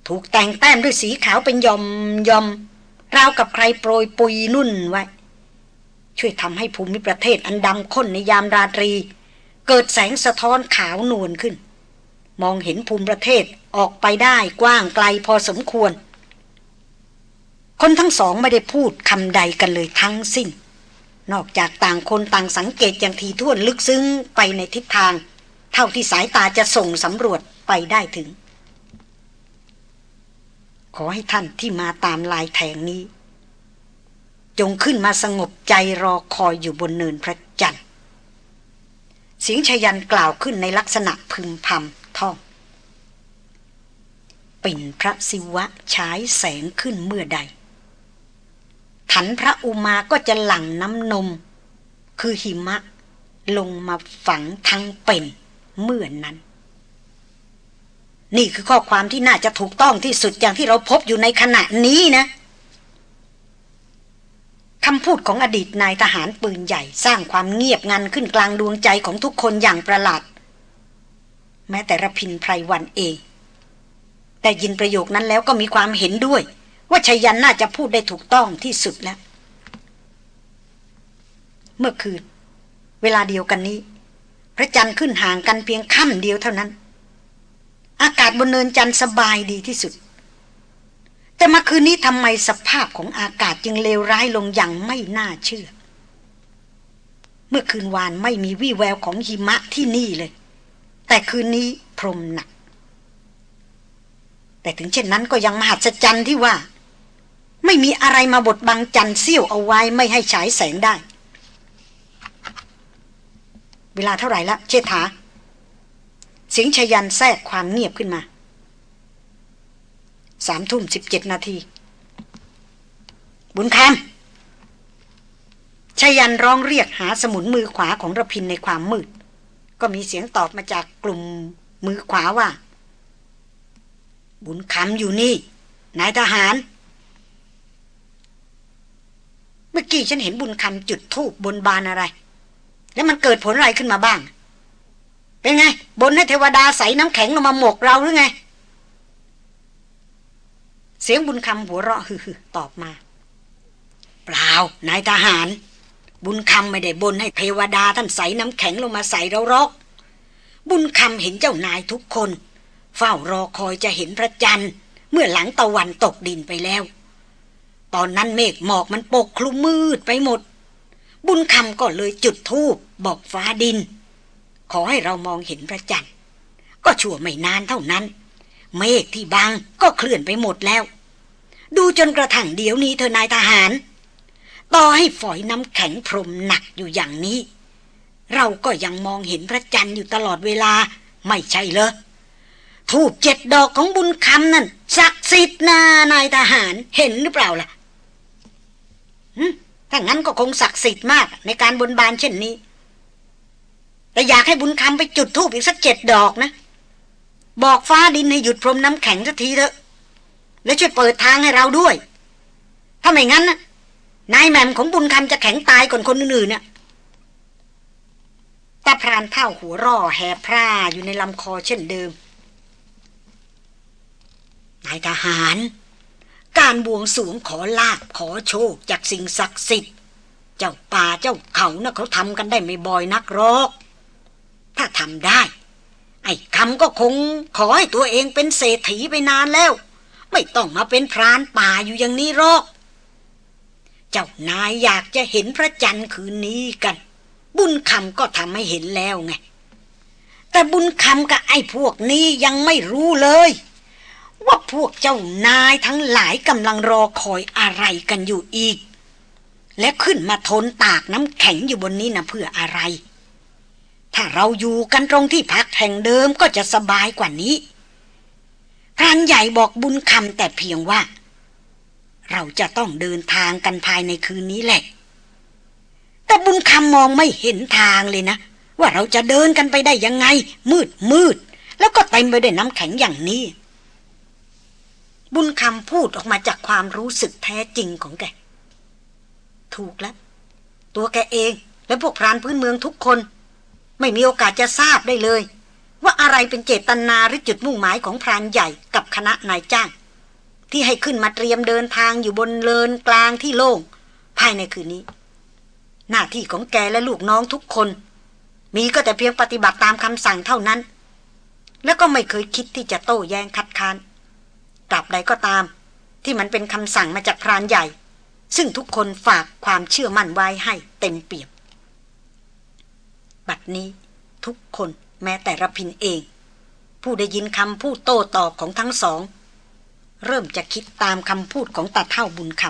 ถูกแต่งแต้มด้วยสีขาวเป็นยอมยอม ราวกับใครโปรยปุยนุ่นไว้ ช่วยทำให้ภูมิประเทศอันดำข้นในยามราตรี เกิดแสงสะท้อนขาวนวลขึ้น มองเห็นภูมิประเทศออกไปได้กว้างไกลพอสมควร คนทั้งสองไม่ได้พูดคำใดกันเลยทั้งสิ้น นอกจากต่างคนต่างสังเกตอย่างทีท่วนลึกซึ้งไปในทิศทาง เท่าที่สายตาจะส่งสำรวจไปได้ถึง ขอให้ท่านที่มาตามลายแทงนี้ จงขึ้นมาสงบใจรอคอยอยู่บนเนินพระจันทร์เสียงชยันกล่าวขึ้นในลักษณะพึมพำท่อง ปิ่นพระศิวะฉายแสงขึ้นเมื่อใดถันพระอุมาก็จะหลั่งน้ำนม คือหิมะลงมาฝังทั้งเป็นเมื่อนั้น นี่คือข้อความที่น่าจะถูกต้องที่สุดอย่างที่เราพบอยู่ในขณะนี้นะคำพูดของอดีตนายทหารปืนใหญ่สร้างความเงียบงันขึ้นกลางดวงใจของทุกคนอย่างประหลาด แม้แต่ระพินไพรวันเอง แต่ยินประโยคนั้นแล้วก็มีความเห็นด้วย ว่าชยันน่าจะพูดได้ถูกต้องที่สุดแล้ว เมื่อคืน เวลาเดียวกันนี้ พระจันทร์ขึ้นห่างกันเพียงค่ำเดียวเท่านั้น อากาศบนเนินจันทร์สบายดีที่สุด แต่มาคืนนี้ทำไมสภาพของอากาศจึงเลวร้ายลงอย่างไม่น่าเชื่อ เมื่อคืนวานไม่มีวี่แววของหิมะที่นี่เลย แต่คืนนี้พรมหนัก แต่ถึงเช่นนั้นก็ยังมหัศจรรย์ที่ว่า ไม่มีอะไรมาบดบังจันเสี้ยวเอาไว้ไม่ให้ฉายแสงได้ เวลาเท่าไหร่ละเชษฐา เสียงชยันแทรกความเงียบขึ้นมาสามทุ่มสิบเจ็ดนาที บุญคำชยันร้องเรียกหาสมุนมือขวาของระพินในความมืด ก็มีเสียงตอบมาจากกลุ่มมือขวาว่า บุญคำอยู่นี่ นายทหาร เมื่อกี้ฉันเห็นบุญคำจุดทูบบนบานอะไร แล้วมันเกิดผลอะไรขึ้นมาบ้าง เป็นไง บนให้เทวดาใส่น้ำแข็งลงมาหมกเราหรือไง เสียงบุญคำหัวเราะฮือตอบมา เปล่านายทหาร บุญคำไม่ได้บนให้เทวดาท่านใส่น้ำแข็งลงมาใส่เราหรอก บุญคำเห็นเจ้านายทุกคน เฝ้ารอคอยจะเห็นพระจันทร์เมื่อหลังตะวันตกดินไปแล้ว ตอนนั้นเมฆหมอกมันปกคลุมมืดไปหมด บุญคำก็เลยจุดธูปบอกฟ้าดิน ขอให้เรามองเห็นพระจันทร์ ก็ชั่วไม่นานเท่านั้น เมฆที่บางก็เคลื่อนไปหมดแล้ว ดูจนกระทั่งเดี๋ยวนี้เธอนายทหาร ต่อให้ฝอยน้ำแข็งพรมหนักอยู่อย่างนี้ เราก็ยังมองเห็นพระจันทร์อยู่ตลอดเวลาไม่ใช่เหรอทูบเจ็ดดอกของบุญคำนั่นศักดิ์สิทธิ์นานายทหารเห็นหรือเปล่าล่ะถ้างั้นก็คงศักดิ์สิทธิ์มากในการบนบานเช่นนี้ แต่อยากให้บุญคำไปจุดธูปอีกสักเจ็ดดอกนะ บอกฟ้าดินให้หยุดพรมน้ำแข็งสักทีเถอะ และช่วยเปิดทางให้เราด้วย ถ้าไม่งั้นนะนายแหม่มของบุญคำจะแข็งตายก่อนคนอื่นๆเนี่ยตาพรานเท่าหัวร่อแห่พร่าอยู่ในลำคอเช่นเดิม นายทหาร การบวงสรวงขอลาบขอโชคจากสิ่งศักดิ์สิทธิ์ เจ้าป่าเจ้าเขานะ่ะเขาทำกันได้ไม่บ่อยนักหรอก ถ้าทำได้ ไอ้คำก็คงขอให้ตัวเองเป็นเศรษฐีไปนานแล้ว ไม่ต้องมาเป็นพรานป่าอยู่อย่างนี้หรอก เจ้านายอยากจะเห็นพระจันทร์คืนนี้กัน บุญคำก็ทำให้เห็นแล้วไง แต่บุญคำกับไอ้พวกนี้ยังไม่รู้เลย ว่าพวกเจ้านายทั้งหลายกำลังรอคอยอะไรกันอยู่อีกและขึ้นมาทนตากน้ำแข็งอยู่บนนี้นะเพื่ออะไร ถ้าเราอยู่กันตรงที่พักแห่งเดิมก็จะสบายกว่านี้พรานใหญ่บอกบุญคำแต่เพียงว่า เราจะต้องเดินทางกันภายในคืนนี้แหละ แต่บุญคำมองไม่เห็นทางเลยนะ ว่าเราจะเดินกันไปได้ยังไง มืดมืด แล้วก็เต็มไปด้วยน้ำแข็งอย่างนี้ บุญคำพูดออกมาจากความรู้สึกแท้จริงของแก ถูกแล้ว ตัวแกเองและพวกพรานพื้นเมืองทุกคน ไม่มีโอกาสจะทราบได้เลย ว่าอะไรเป็นเจตนาหรือจุดมุ่งหมายของพรานใหญ่กับคณะนายจ้าง ที่ให้ขึ้นมาเตรียมเดินทางอยู่บนเลินกลางที่โล่งภายในคืนนี้ หน้าที่ของแกและลูกน้องทุกคน มีก็แต่เพียงปฏิบัติตามคำสั่งเท่านั้น แล้วก็ไม่เคยคิดที่จะโต้แย้งคัดค้านตราบใดก็ตาม ที่มันเป็นคำสั่งมาจากพรานใหญ่ ซึ่งทุกคนฝากความเชื่อมั่นไว้ให้เต็มเปี่ยม บัดนี้ทุกคนแม้แต่ระพินเอง ผู้ได้ยินคำพูดโต้ตอบของทั้งสอง เริ่มจะคิดตามคำพูดของตาเท่าบุญค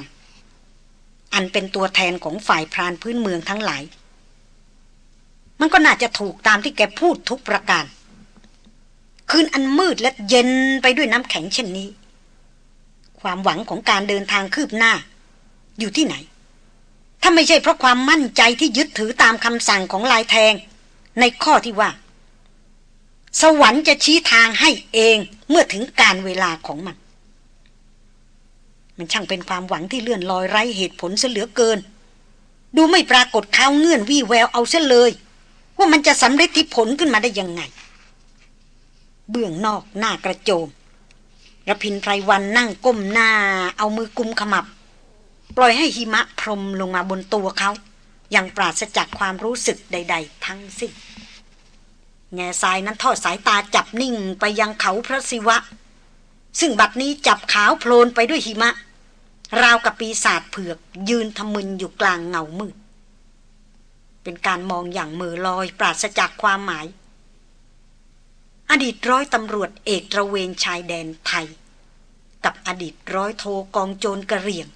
ำอันเป็นตัวแทนของฝ่ายพรานพื้นเมืองทั้งหลาย มันก็น่าจะถูกตามที่แกพูดทุกประการ คืนอันมืดและเย็นไปด้วยน้ำแข็งเช่นนี้ ความหวังของการเดินทางคืบหน้า อยู่ที่ไหน ถ้าไม่ใช่เพราะความมั่นใจที่ยึดถือตามคำสั่งของลายแทง ในข้อที่ว่า สวรรค์จะชี้ทางให้เองเมื่อถึงการเวลาของมัน มันช่างเป็นความหวังที่เลื่อนลอยไร้เหตุผลเสียเหลือเกิน ดูไม่ปรากฏข้าวเงื่อนวี่แววเอาเสียเลย ว่ามันจะสำเร็จที่ผลขึ้นมาได้ยังไง เบื้องนอกหน้ากระโจมระพินไพรวันนั่งก้มหน้า เอามือกุมขมับ ปล่อยให้หิมะพรมลงมาบนตัวเขา อย่างปราศจากความรู้สึกใด ๆ ทั้งสิ้นแง่ทรายนั้นทอดสายตาจับนิ่งไปยังเขาพระศิวะ ซึ่งบัดนี้จับขาวโพลนไปด้วยหิมะ ราวกับปีศาจเผือกยืนทมึนอยู่กลางเงามืด เป็นการมองอย่างมือลอยปราศจากความหมาย อดีตร้อยตำรวจเอกระเวนชายแดนไทย กับอดีตร้อยโทกองโจรกระเรียง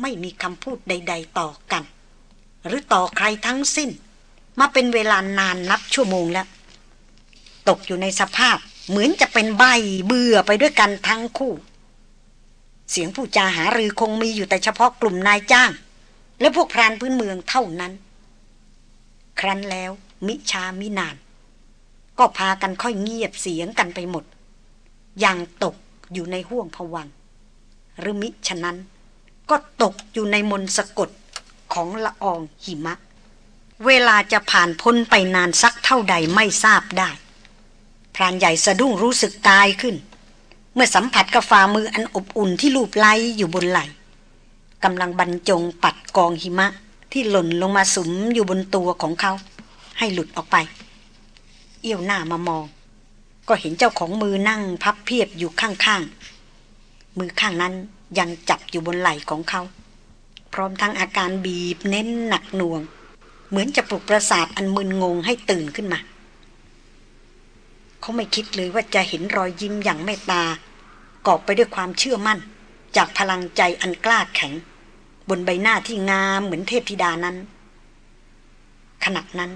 ไม่มีคำพูดใด ๆ ต่อกัน หรือต่อใครทั้งสิ้น มาเป็นเวลานานนับชั่วโมงแล้ว ตกอยู่ในสภาพเหมือนจะเป็นใบเบื่อไปด้วยกันทั้งคู่ เสียงผู้จาหารือคงมีอยู่แต่เฉพาะกลุ่มนายจ้าง และพวกพรานพื้นเมืองเท่านั้น ครั้นแล้วมิชามินาน ก็พากันค่อยเงียบเสียงกันไปหมดอย่างตกอยู่ในห่วงผวังหรือมิฉะนั้น ก็ตกอยู่ในมนสะกดของละอองหิมะ เวลาจะผ่านพ้นไปนานสักเท่าใดไม่ทราบได้พรานใหญ่สะดุ้งรู้สึกกายขึ้น เมื่อสัมผัสกับฝ่ามืออันอบอุ่นที่ลูบไล้อยู่บนไหล่กำลังบรรจงปัดกองหิมะที่หล่นลงมาสุมอยู่บนตัวของเขา ให้หลุดออกไป เอี้ยวหน้ามามอง ก็เห็นเจ้าของมือนั่งพับเพียบอยู่ข้างๆ มือข้างนั้น ยังจับอยู่บนไหล่ของเขา พร้อมทั้งอาการบีบเน้นหนักหน่วง เหมือนจะปลุกประสาทอันมึนงงให้ตื่นขึ้นมา เขาไม่คิดเลยว่าจะเห็นรอยยิ้มอย่างเมตตากอบไปด้วยความเชื่อมั่น จากพลังใจอันกล้าแข็ง บนใบหน้าที่งามเหมือนเทพธิดานั้น ขณะนั้น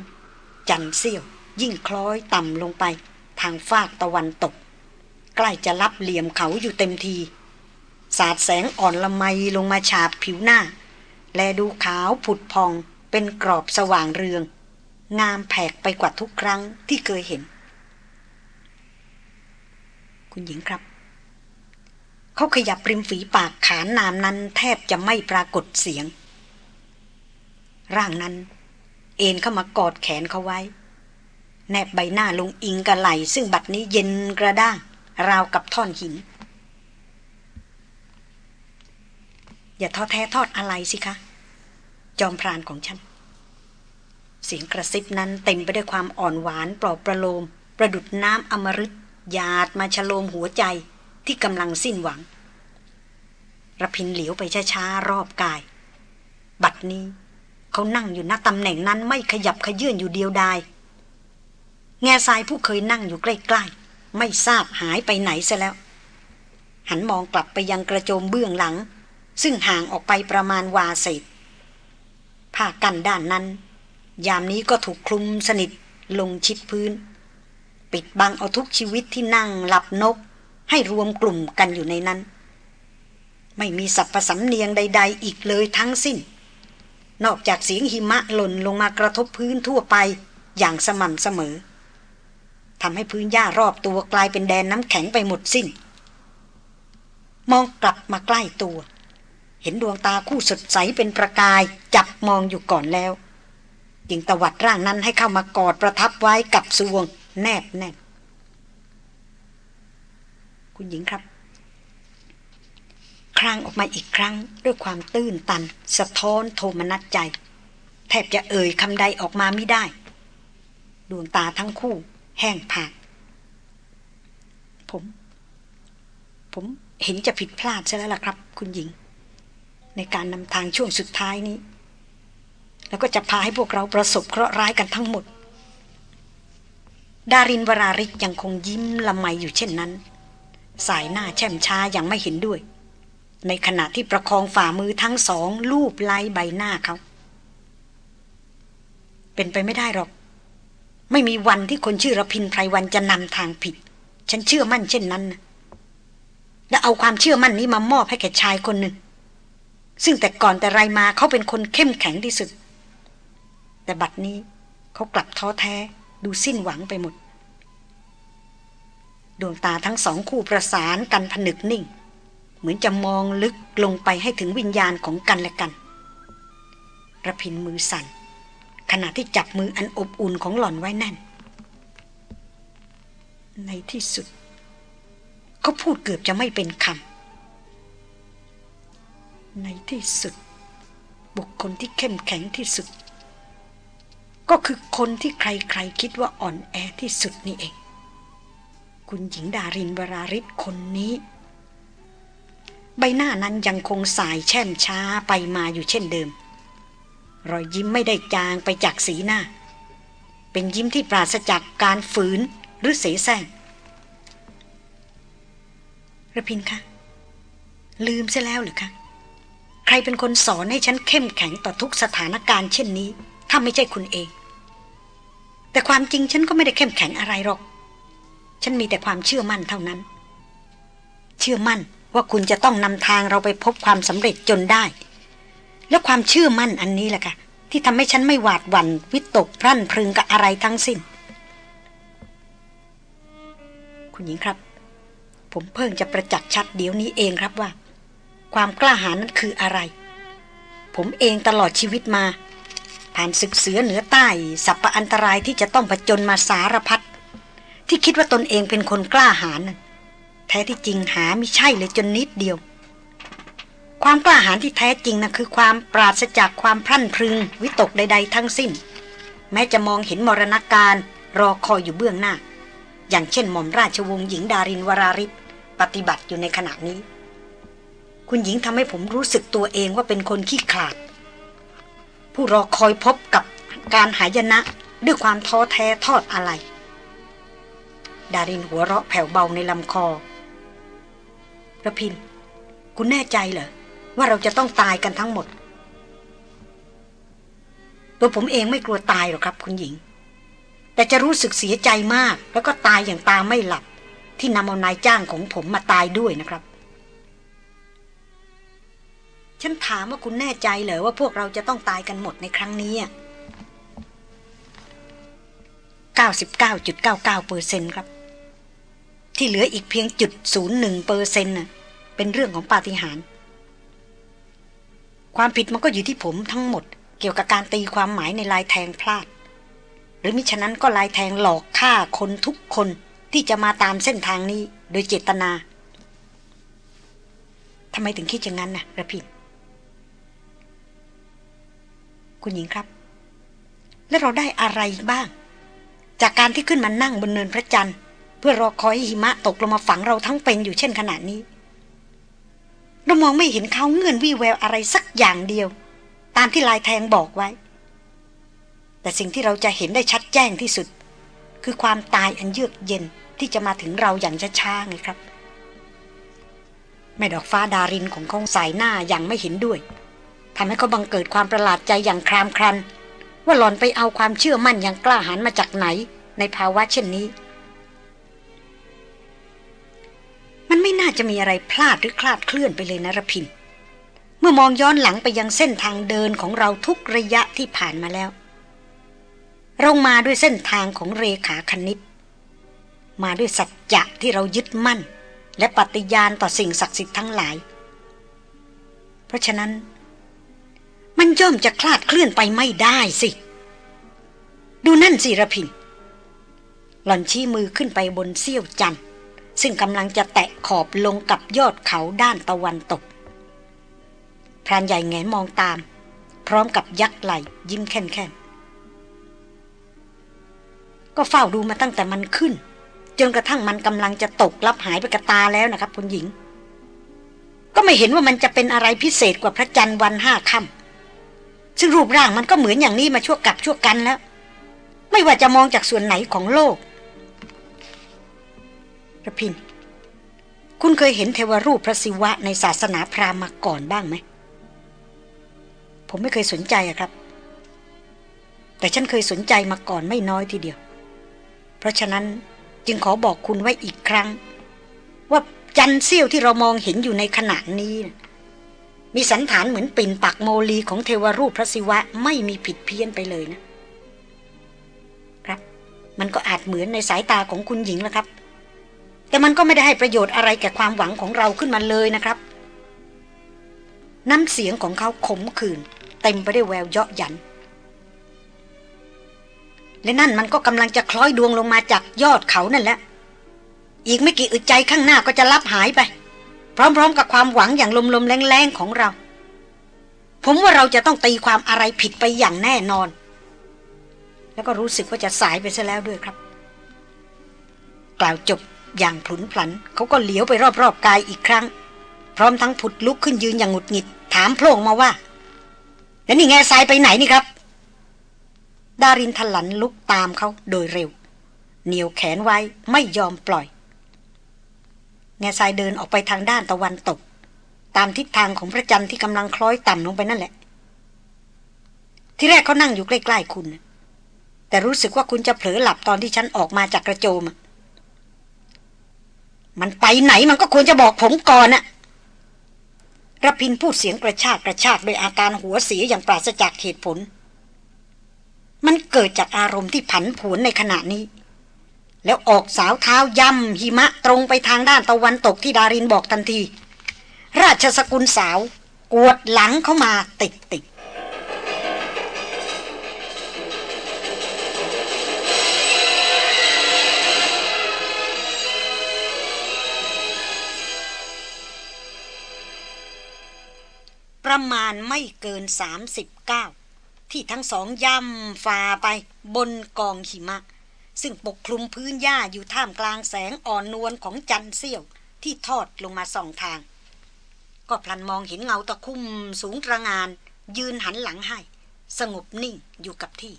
จันเสี้ยวยิ่งคล้อยต่ำลงไป ทางฟากตะวันตก ใกล้จะรับเหลี่ยมเขาอยู่เต็มที สาดแสงอ่อนละไมลงมาฉาบผิวหน้า แลดูขาวผุดพองเป็นกรอบสว่างเรือง งามแผกไปกว่าทุกครั้งที่เคยเห็น คุณหญิงครับ เขาขยับริมฝีปากขานนามนั้นแทบจะไม่ปรากฏเสียง ร่างนั้น เอ็นเข้ามากอดแขนเขาไว้ แนบใบหน้าลงอิงกระไหลซึ่งบัดนี้เย็นกระด้าง ราวกับท่อนหิน อย่าท้อแท้ทอดอะไรสิคะ จอมพรานของฉัน เสียงกระซิบนั้นเต็มไปด้วยความอ่อนหวานปลอบประโลม ประดุดน้ำอมฤตหยาดมาฉโลมหัวใจที่กำลังสิ้นหวังระพินเหลียวไปช้าๆรอบกาย บัดนี้เขานั่งอยู่ณตำแหน่งนั้นไม่ขยับขยื่นอยู่เดียวดายแง่ทรายผู้เคยนั่งอยู่ใกล้ๆ ไม่ทราบหายไปไหนซะแล้ว หันมองกลับไปยังกระโจมเบื้องหลัง ซึ่งห่างออกไปประมาณวาเศษผ้ากันด้านนั้น ยามนี้ก็ถูกคลุมสนิทลงชิดพื้น ปิดบังเอาทุกชีวิตที่นั่งหลับนก ให้รวมกลุ่มกันอยู่ในนั้น ไม่มีสัพพสำเนียงใด ๆ อีกเลยทั้งสิ้น นอกจากเสียงหิมะหล่นลงมากระทบพื้นทั่วไปอย่างสม่ำเสมอทำให้พื้นหญ้ารอบตัวกลายเป็นแดนน้ำแข็งไปหมดสิ้น มองกลับมาใกล้ตัว เห็นดวงตาคู่สดใสเป็นประกาย จับมองอยู่ก่อนแล้ว จึงตวัดร่างนั้นให้เข้ามากอดประทับไว้กับสวง แนบแน่นคุณหญิงครับครางออกมาอีกครั้งด้วยความตื้นตัน สะท้อนโทมนัสใจ แทบจะเอ่ยคำใดออกมาไม่ได้ ดวงตาทั้งคู่ แห้งผากผม ผมเห็นจะผิดพลาดใช่แล้วล่ะครับ คุณหญิง ในการนำทางช่วงสุดท้ายนี้ แล้วก็จะพาให้พวกเราประสบเคราะห์ร้ายกันทั้งหมด ดารินวราริกยังคงยิ้มละไมอยู่เช่นนั้น สายหน้าแช่มช้ายังไม่เห็นด้วย ในขณะที่ประคองฝ่ามือทั้งสองลูบไล้ใบหน้าเขาเป็นไปไม่ได้หรอก ไม่มีวันที่คนชื่อระพินไพรวันจะนำทางผิด ฉันเชื่อมั่นเช่นนั้นนะและเอาความเชื่อมั่นนี้มามอบให้แก่ชายคนหนึ่ง ซึ่งแต่ก่อนแต่ไรมาเขาเป็นคนเข้มแข็งที่สุด แต่บัดนี้เขากลับท้อแท้ดูสิ้นหวังไปหมด ดวงตาทั้งสองคู่ประสานกันผนึกนิ่ง เหมือนจะมองลึกลงไปให้ถึงวิญญาณของกันและกันระพินมือสัน่น ขณะที่จับมืออันอบอุ่นของหล่อนไว้แน่น ในที่สุด เขาพูดเกือบจะไม่เป็นคำ ในที่สุด บุคคลที่เข้มแข็งที่สุด ก็คือคนที่ใครๆคิดว่าอ่อนแอที่สุดนี่เอง คุณหญิงดารินวราริศคนนี้ ใบหน้านั้นยังคงสายแช่มช้าไปมาอยู่เช่นเดิม รอยยิ้มไม่ได้จางไปจากสีหน้า เป็นยิ้มที่ปราศจากการฝืนหรือเสแสร้งระพินคะลืมซะแล้วหรือคะ ใครเป็นคนสอนให้ฉันเข้มแข็งต่อทุกสถานการณ์เช่นนี้ ถ้าไม่ใช่คุณเอง แต่ความจริงฉันก็ไม่ได้เข้มแข็งอะไรหรอก ฉันมีแต่ความเชื่อมั่นเท่านั้น เชื่อมั่นว่าคุณจะต้องนำทางเราไปพบความสำเร็จจนได้ แล้วความเชื่อมั่นอันนี้แหละค่ะที่ทำให้ฉันไม่หวาดหวัน่นวิตกพรั่นพรึงกับอะไรทั้งสิ้น คุณหญิงครับ ผมเพิ่งจะประจักษ์ชัดเดี๋ยวนี้เองครับว่า ความกล้าหาญนั้นคืออะไร ผมเองตลอดชีวิตมา ผ่านศึกเสือเหนือใต้สัพพอันตรายที่จะต้องผจญมาสารพัดที่คิดว่าตนเองเป็นคนกล้าหาญนั้นแท้ที่จริงหาไม่ใช่เลยจนนิดเดียว ความกล้าหาญที่แท้จริงนะคือความปราศจากความพรั่นพรึง วิตกใด ๆ ทั้งสิ้น แม้จะมองเห็นมรณาการรอคอยอยู่เบื้องหน้า อย่างเช่นหม่อมราชวงศ์หญิงดารินวราริศปฏิบัติอยู่ในขณะนี้ คุณหญิงทำให้ผมรู้สึกตัวเองว่าเป็นคนขี้ขลาด ผู้รอคอยพบกับการหายนะด้วยความท้อแท้ทอดอะไร ดารินหัวเราะแผ่วเบาในลำคอระพิน คุณแน่ใจเหรอ ว่าเราจะต้องตายกันทั้งหมด ตัวผมเองไม่กลัวตายหรอกครับ คุณหญิง แต่จะรู้สึกเสียใจมาก แล้วก็ตายอย่างตาไม่หลับ ที่นำเอานายจ้างของผมมาตายด้วยนะครับ ฉันถามว่าคุณแน่ใจเหรอว่าพวกเราจะต้องตายกันหมดในครั้งนี้99.99%เปอร์เซ็นครับ ที่เหลืออีกเพียงจุดศูนย์หนึ่งเปอร์เซ็นต์เป็นเรื่องของปาฏิหาริย์ความผิดมันก็อยู่ที่ผมทั้งหมด เกี่ยวกับการตีความหมายในลายแทงพลาด หรือมิฉะนั้นก็ลายแทงหลอกฆ่าคนทุกคนที่จะมาตามเส้นทางนี้โดยเจตนาทำไมถึงคิดอย่างนั้นนะระพิน คุณหญิงครับ แล้วเราได้อะไรบ้าง จากการที่ขึ้นมานั่งบนเนินพระจันทร์ เพื่อรอคอยหิมะตกลงมาฝังเราทั้งเป็นอยู่เช่นขนาดนี้ เรามองไม่เห็นเขาเงื่อนวี่แววอะไรสักอย่างเดียว ตามที่ลายแทงบอกไว้ แต่สิ่งที่เราจะเห็นได้ชัดแจ้งที่สุด คือความตายอันเยือกเย็นที่จะมาถึงเราอย่างช้าๆไงครับแม่ดอกฟ้าดารินของเขาสายหน้าอย่างไม่เห็นด้วย ทำให้เขาบังเกิดความประหลาดใจอย่างครามครัน ว่าหลอนไปเอาความเชื่อมั่นอย่างกล้าหาญมาจากไหน ในภาวะเช่นนี้ มันไม่น่าจะมีอะไรพลาดหรือคลาดเคลื่อนไปเลยนะรพิน เมื่อมองย้อนหลังไปยังเส้นทางเดินของเราทุกระยะที่ผ่านมาแล้วเรามาด้วยเส้นทางของเรขาคณิต มาด้วยสัจจะที่เรายึดมั่น และปฏิญาณต่อสิ่งศักดิ์สิทธิ์ทั้งหลาย เพราะฉะนั้น มันย่อมจะคลาดเคลื่อนไปไม่ได้สิ ดูนั่นสิระพินหล่อนชี้มือขึ้นไปบนเสี้ยวจันทร์ซึ่งกำลังจะแตะขอบลงกับยอดเขาด้านตะวันตก พรานใหญ่แงนมองตาม พร้อมกับยักไหลยิ้มแค่นก็เฝ้าดูมาตั้งแต่มันขึ้น จนกระทั่งมันกำลังจะตกลับหายไปกระตาแล้วนะครับคุณหญิง ก็ไม่เห็นว่ามันจะเป็นอะไรพิเศษกว่าพระจันทร์วันห้าค่ำ ซึ่งรูปร่างมันก็เหมือนอย่างนี้มาชั่วกับชั่วกันแล้ว ไม่ว่าจะมองจากส่วนไหนของโลกระพิน คุณเคยเห็นเทวรูปพระศิวะในศาสนาพราหมณ์มาก่อนบ้างไหม ผมไม่เคยสนใจครับ แต่ฉันเคยสนใจมาก่อนไม่น้อยทีเดียว เพราะฉะนั้นจึงขอบอกคุณไว้อีกครั้ง ว่าจันเซี่ยวที่เรามองเห็นอยู่ในขณะนี้ มีสันฐานเหมือนปิ่นปักโมลีของเทวรูปพระศิวะไม่มีผิดเพี้ยนไปเลยนะครับ มันก็อาจเหมือนในสายตาของคุณหญิงแล้วครับ แต่มันก็ไม่ได้ให้ประโยชน์อะไรแก่ความหวังของเราขึ้นมาเลยนะครับ น้ำเสียงของเขาขมขื่นเต็มไปด้วยแววเยาะยัน และนั่นมันก็กำลังจะคล้อยดวงลงมาจากยอดเขานั่นแหละ อีกไม่กี่อึดใจข้างหน้าก็จะลับหายไป พร้อมๆ กับความหวังอย่างลมๆแรงๆของเรา ผมว่าเราจะต้องตีความอะไรผิดไปอย่างแน่นอน แล้วก็รู้สึกว่าจะสายไปซะแล้วด้วยครับ กล่าวจบอย่างผุนผันเขาก็เหลียวไปรอบๆกายอีกครั้ง พร้อมทั้งผุดลุกขึ้นยืนอย่างหงุดหงิด ถามโพล่งมาว่า แล้วนี่แง่ทรายไปไหนนี่ครับ ดารินทลันลุกตามเขาโดยเร็ว เหนียวแขนไว้ไม่ยอมปล่อย แง่ทรายเดินออกไปทางด้านตะวันตก ตามทิศทางของพระจันทร์ที่กำลังคล้อยต่ำลงไปนั่นแหละ ที่แรกเขานั่งอยู่ใกล้ๆคุณ แต่รู้สึกว่าคุณจะเผลอหลับตอนที่ฉันออกมาจากกระโจม มันไปไหนมันก็ควรจะบอกผมก่อนน่ะระพินพูดเสียงกระชากกระชากโดยอาการหัวเสียอย่างปราศจากเหตุผล มันเกิดจากอารมณ์ที่ผันผวนในขณะนี้ แล้วออกสาวเท้าย่ำหิมะตรงไปทางด้านตะวันตกที่ดารินบอกทันที ราชสกุลสาวกวดหลังเข้ามาติดติดประมาณไม่เกินสามสิบเก้าที่ทั้งสองย่ำฝ่าไปบนกองหิมะ ซึ่งปกคลุมพื้นหญ้าอยู่ท่ามกลางแสงอ่อนนวลของจันเสี้ยวที่ทอดลงมาสองทาง ก็พลันมองเห็นเงาตะคุ่มสูงระงาน ยืนหันหลังให้ สงบนิ่งอยู่กับที่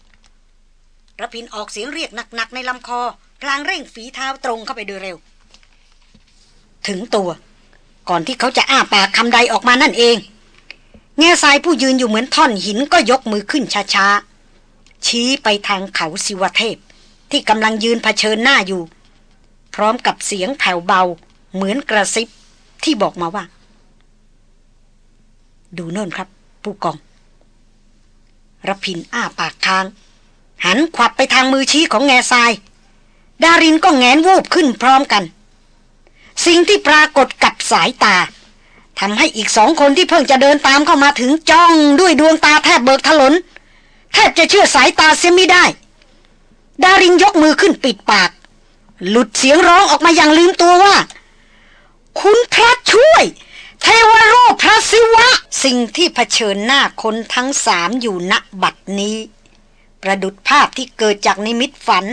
ระพินออกเสียงเรียกหนักๆในลำคอกลางเร่งฝีเท้าตรงเข้าไปโดยเร็ว ถึงตัว ก่อนที่เขาจะอ้าปากคำใดออกมานั่นเอง แง่ทรายผู้ยืนอยู่เหมือนท่อนหินก็ยกมือขึ้นช้าๆ ชี้ไปทางเขาสิวเทพ ที่กำลังยืนเผชิญหน้าอยู่ พร้อมกับเสียงแผ่วเบาเหมือนกระซิบที่บอกมาว่า ดูโน่นครับ ผู้กองรพินอ้าปากค้าง หันขวับไปทางมือชี้ของแง่ทราย ดารินก็แงนวูบขึ้นพร้อมกัน สิ่งที่ปรากฏกับสายตาทำให้อีกสองคนที่เพิ่งจะเดินตามเข้ามาถึงจ้องด้วยดวงตาแทบเบิกถลน แทบจะเชื่อสายตาเสียไม่ได้ ดารินยกมือขึ้นปิดปาก หลุดเสียงร้องออกมาอย่างลืมตัวว่า คุณพระช่วย เทวรูปพระศิวะ สิ่งที่เผชิญหน้าคนทั้งสามอยู่ณบัดนี้ ประดุดภาพที่เกิดจากนิมิตฝัน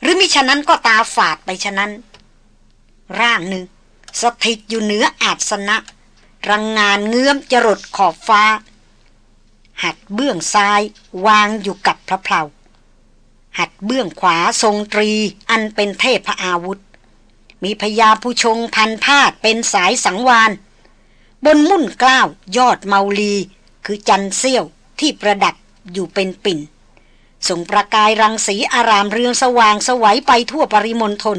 หรือมิฉะนั้นก็ตาฝาดไปฉะนั้น ร่างหนึ่ง สถิตอยู่เหนืออาสนะ รังงานเงื้อมจรดขอบฟ้า หัดเบื้องซ้ายวางอยู่กับพระเพลา หัดเบื้องขวาทรงตรี อันเป็นเทพอาวุธ มีพญาผู้ชงพันพาดเป็นสายสังวานบนมุ่นกล้าวยอดเมาลี คือจันเซี่ยวที่ประดับอยู่เป็นปิ่น ส่งประกายรังสีอารามเรืองสว่างสวัยไปทั่วปริมณฑล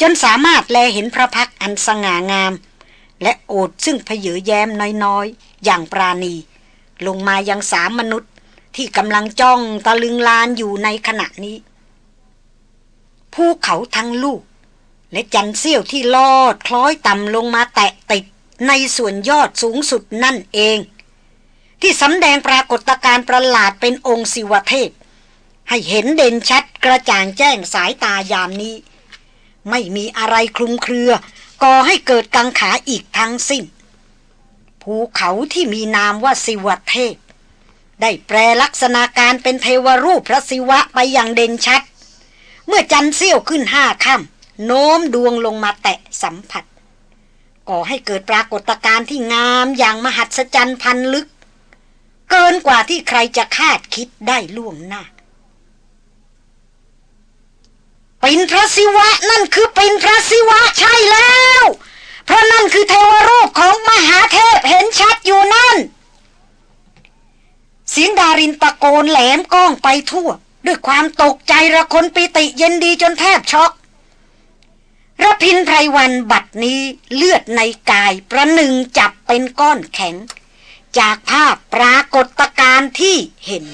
จนสามารถแลเห็นพระพักอันสง่างาม และโอดซึ่งเพเยอแย้มน้อยๆ อย่างปราณี ลงมายังสามมนุษย์ ที่กำลังจ้องตะลึงลานอยู่ในขณะนี้ ภูเขาทั้งลูก และจันเสี้ยวที่ลอดคล้อยต่ำลงมาแตะติดในส่วนยอดสูงสุดนั่นเอง ที่สำแดงปรากฏการณ์ประหลาดเป็นองค์สิวเทพ ให้เห็นเด่นชัดกระจ่างแจ้งสายตายามนี้ ไม่มีอะไรคลุมเครือ ก่อให้เกิดกังขาอีกทั้งสิ้น ภูเขาที่มีนามว่าสิวเทพ ได้แปลลักษณะการเป็นเทวรูปพระศิวะไปอย่างเด่นชัด เมื่อจันเสี้ยวขึ้นห้าค่ำโน้มดวงลงมาแตะสัมผัส ก่อให้เกิดปรากฏการณ์ที่งามอย่างมหัศจรรย์พันลึก เกินกว่าที่ใครจะคาดคิดได้ล่วงหน้าเปินพระศิวะนั่นคือเปินพระศิวะใช่แล้ว เพราะนั่นคือเทวรูปของมหาเทพเห็นชัดอยู่นั่น เสียงดารินตะโกนแหลมก้องไปทั่ว ด้วยความตกใจระคนปิติเย็นดีจนแทบช็อกระพินไพรวันบัดนี้เลือดในกายประหนึ่งจับเป็นก้อนแข็ง จากภาพปรากฏการณ์ที่เห็น